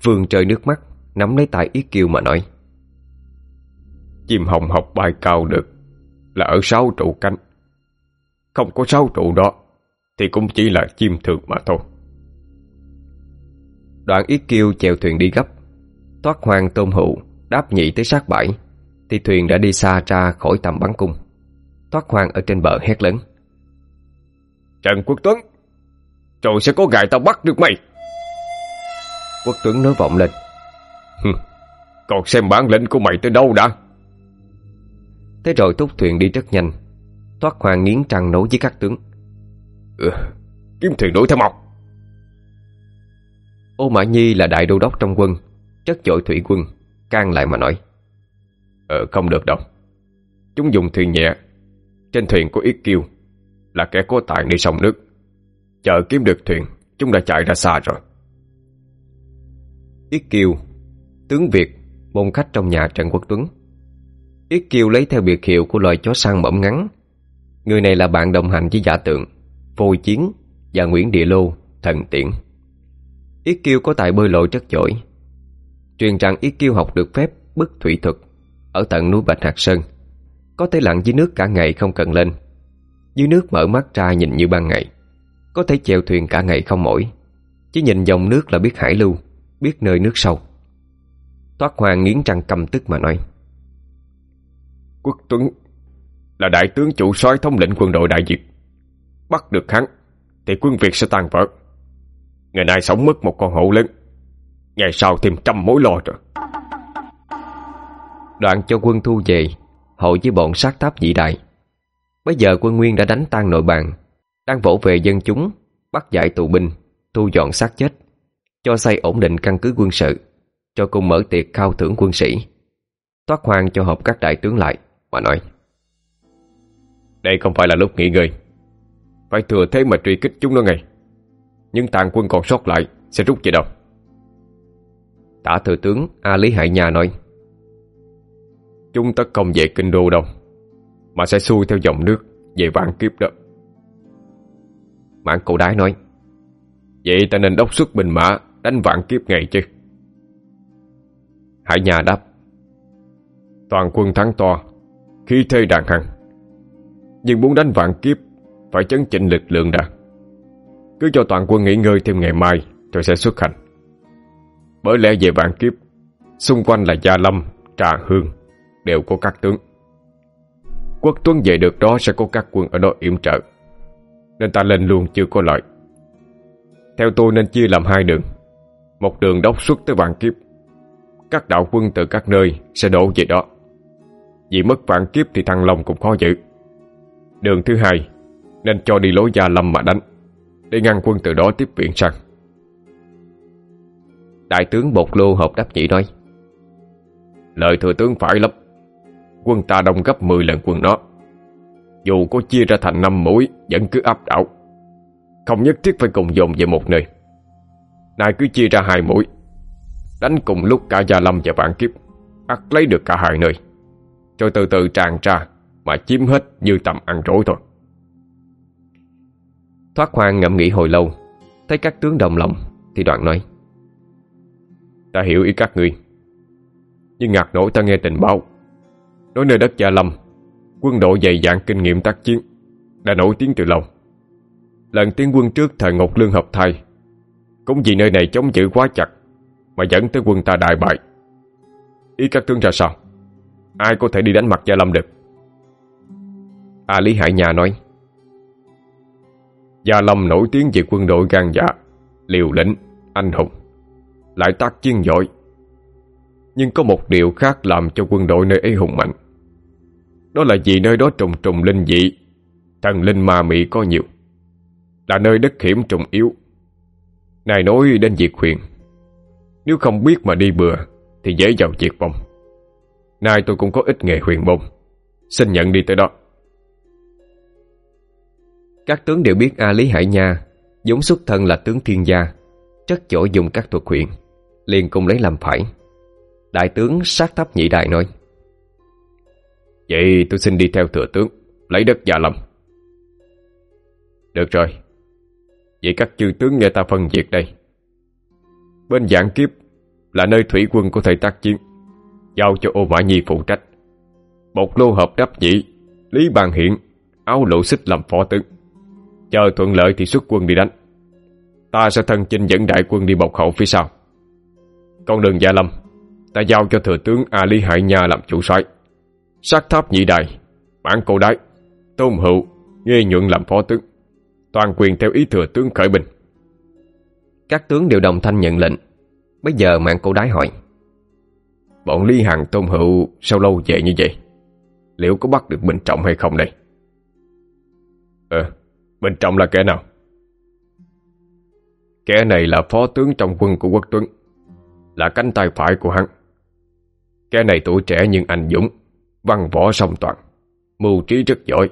Vương trời nước mắt Nắm lấy tay Yết Kiều mà nói Chim hồng học bay cao được Là ở sáu trụ cánh. Không có sáu trụ đó Thì cũng chỉ là chim thường mà thôi. Đoạn yết kêu chèo thuyền đi gấp. Thoát hoàng tôm hụ Đáp nhị tới sát bãi Thì thuyền đã đi xa ra khỏi tầm bắn cung. Thoát hoàng ở trên bờ hét lớn. Trần Quốc Tuấn Rồi sẽ có gài tao bắt được mày. Quốc Tuấn nói vọng lên. Còn xem bản lĩnh của mày tới đâu đã? Thế rồi túc thuyền đi rất nhanh Thoát hoàng nghiến trăng nối với các tướng. Ừ, Kiếm thuyền đuổi theo mọc Ô Mã Nhi là đại đô đốc trong quân Chất dội thủy quân can lại mà nói. Ờ không được đâu. Chúng dùng thuyền nhẹ Trên thuyền có ít kiêu Là kẻ cố tài đi sông nước. Chờ kiếm được thuyền Chúng đã chạy ra xa rồi. Yết Kiều Tướng Việt Môn khách trong nhà Trần Quốc Tuấn. Yết Kiều lấy theo biệt hiệu của loài chó săn mõm ngắn. Người này là bạn đồng hành với giả tượng, Phôi Chiến và Nguyễn Địa Lô, Thần Tiễn. Yết Kiêu có tài bơi lội rất giỏi. Truyền rằng Yết Kiêu học được phép bức thủy thuật ở tận núi Bạch Hạc Sơn. Có thể lặn dưới nước cả ngày không cần lên. Dưới nước mở mắt ra nhìn như ban ngày. Có thể chèo thuyền cả ngày không mỏi. Chỉ nhìn dòng nước là biết hải lưu, biết nơi nước sâu. Thoát Hoàng nghiến răng căm tức mà nói. Quốc Tuấn là đại tướng chủ soái thống lĩnh quân đội Đại Việt. Bắt được hắn thì quân Việt sẽ tan vỡ. Ngày nay sống mất một con hổ lớn, ngày sau thêm trăm mối lo rồi. Đoạn cho quân thu về, hội với bọn sát tháp dị đại. Bây giờ quân Nguyên đã đánh tan nội bàn, đang vỗ về dân chúng, bắt giải tù binh, thu dọn xác chết, cho xây ổn định căn cứ quân sự, cho cùng mở tiệc khao thưởng quân sĩ, thoát hoang cho họp các đại tướng lại. Mà nói, Đây không phải là lúc nghỉ ngơi. Phải thừa thế mà truy kích chúng nó ngay. Nhưng tàn quân còn sót lại, Sẽ rút về đâu? Tả thừa tướng A Lý Hải Nha nói, Chúng ta không về kinh đô đâu, Mà sẽ xuôi theo dòng nước Về vạn kiếp đó. Mãn cổ đái nói, Vậy ta nên đốc xuất binh mã, Đánh vạn kiếp ngày chứ. Hải nhà đáp, Toàn quân thắng to khi thê đàn hằng Nhưng muốn đánh vạn kiếp Phải chấn chỉnh lực lượng đã Cứ cho toàn quân nghỉ ngơi thêm ngày mai Rồi sẽ xuất hành. Bởi lẽ về vạn kiếp Xung quanh là Gia Lâm, Trà Hương Đều có các tướng. Quốc tuấn về được đó sẽ có các quân ở đó yểm trợ Nên ta lên luôn chưa có lợi. Theo tôi nên chia làm hai đường Một đường đốc xuất tới vạn kiếp. Các đạo quân từ các nơi sẽ đổ về đó. Vì mất vạn kiếp thì thằng long cũng khó giữ. Đường thứ hai, Nên cho đi lối gia lâm mà đánh, Để ngăn quân từ đó tiếp viện sang. Đại tướng Bột Lô hợp đáp nhị nói, Lời thừa tướng phải lắm, Quân ta đông gấp 10 lần quân nó. Dù có chia ra thành năm mũi Vẫn cứ áp đảo. Không nhất thiết phải cùng dồn về một nơi. Nay cứ chia ra hai mũi Đánh cùng lúc cả Gia Lâm và Vạn Kiếp ắt lấy được cả hai nơi. Rồi từ từ tràn ra, Mà chiếm hết như tầm ăn rối thôi. Thoát hoang ngẫm nghĩ hồi lâu, Thấy các tướng đồng lòng, Thì đoạn nói. Ta hiểu ý các ngươi, Nhưng ngạc nổi ta nghe tình báo. Đối nơi đất Gia Lâm, Quân đội dày dạn kinh nghiệm tác chiến, Đã nổi tiếng từ lâu. Lần tiến quân trước thời Ngọc Lương hợp thai, Cũng vì nơi này chống chữ quá chặt, Mà dẫn tới quân ta đại bại. Ý các tướng ra sao? Ai có thể đi đánh mặt Gia Lâm được? A Lý Hải Nhà nói. Gia Lâm nổi tiếng về quân đội gan dạ Liều lĩnh, anh hùng Lại tác chiến giỏi. Nhưng có một điều khác làm cho quân đội nơi ấy hùng mạnh. Đó là vì nơi đó trùng trùng linh dị Thần linh ma mị có nhiều Là nơi đất hiểm trùng yếu. Này nói đến việc huyền Nếu không biết mà đi bừa Thì dễ vào diệt vong. Nay tôi cũng có ít nghề huyền môn. Xin nhận đi tới đó. Các tướng đều biết A Lý Hải Nha vốn xuất thân là tướng thiên gia Rất chỗ dùng các thuật huyền, liền cũng lấy làm phải. Đại tướng sát thấp nhị đại nói Vậy tôi xin đi theo thừa tướng Lấy đất già lầm Được rồi. Vậy các chư tướng nghe ta phân việc đây. Bên giảng kiếp Là nơi thủy quân có thể tác chiến. Giao cho ô mã nhi phụ trách. Một lô hợp đáp nhĩ, Lý bàn hiện Áo lộ xích làm phó tướng. Chờ thuận lợi thì xuất quân đi đánh. Ta sẽ thân chinh dẫn đại quân đi bọc hậu phía sau. Con đường Gia Lâm, Ta giao cho thừa tướng A Lý Hải Nha làm chủ soái. Sát tháp nhị đài, bản cổ đái, Tôn hữu Nghe nhuận làm phó tướng. Toàn quyền theo ý thừa tướng khởi bình Các tướng đều đồng thanh nhận lệnh. Bây giờ mạng cổ đái hỏi Bọn Lý Hằng Tôn Hữu sao lâu về như vậy? Liệu có bắt được Minh Trọng hay không đây? Ờ, Minh Trọng là kẻ nào? Kẻ này là phó tướng trong quân của quốc tuấn Là cánh tay phải của hắn Kẻ này tuổi trẻ nhưng anh dũng Văn võ song toàn Mưu trí rất giỏi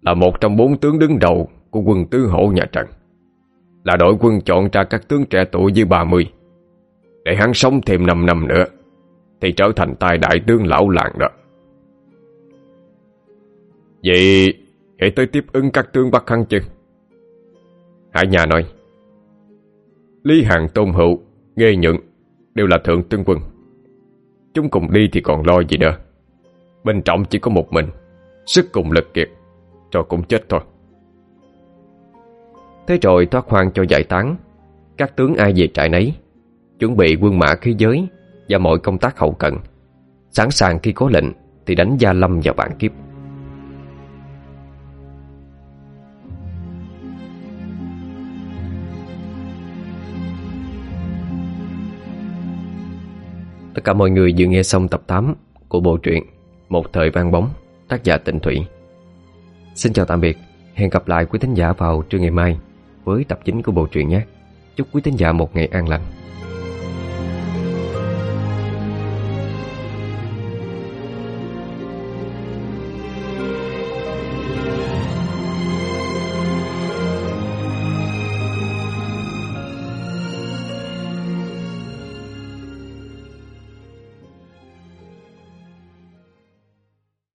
Là một trong bốn tướng đứng đầu Của quân tứ hổ nhà Trần Là đội quân chọn ra các tướng trẻ tuổi dưới 30 Để hắn sống thêm 5 năm nữa thì trở thành tài đại tướng lão làng đó. Vậy, Hãy tới tiếp ứng các tướng Bắc khăn chứ? Hải nhà nói. Lý Hàng Tôn Hữu, Nghê nhận Đều là thượng tướng quân. Chúng cùng đi thì còn lo gì nữa? Bên trọng chỉ có một mình, Sức cùng lực kiệt, cho cũng chết thôi. Thế rồi thoát khoan cho giải tán, Các tướng ai về trại nấy, Chuẩn bị quân mã khí giới và mọi công tác hậu cần Sẵn sàng khi có lệnh Thì đánh Gia Lâm vào bản kiếp Tất cả mọi người vừa nghe xong tập 8 của bộ truyện Một thời vang bóng, tác giả Tịnh Thủy. Xin chào tạm biệt, hẹn gặp lại quý thính giả vào trưa ngày mai với tập 9 của bộ truyện nhé. Chúc quý thính giả một ngày an lành.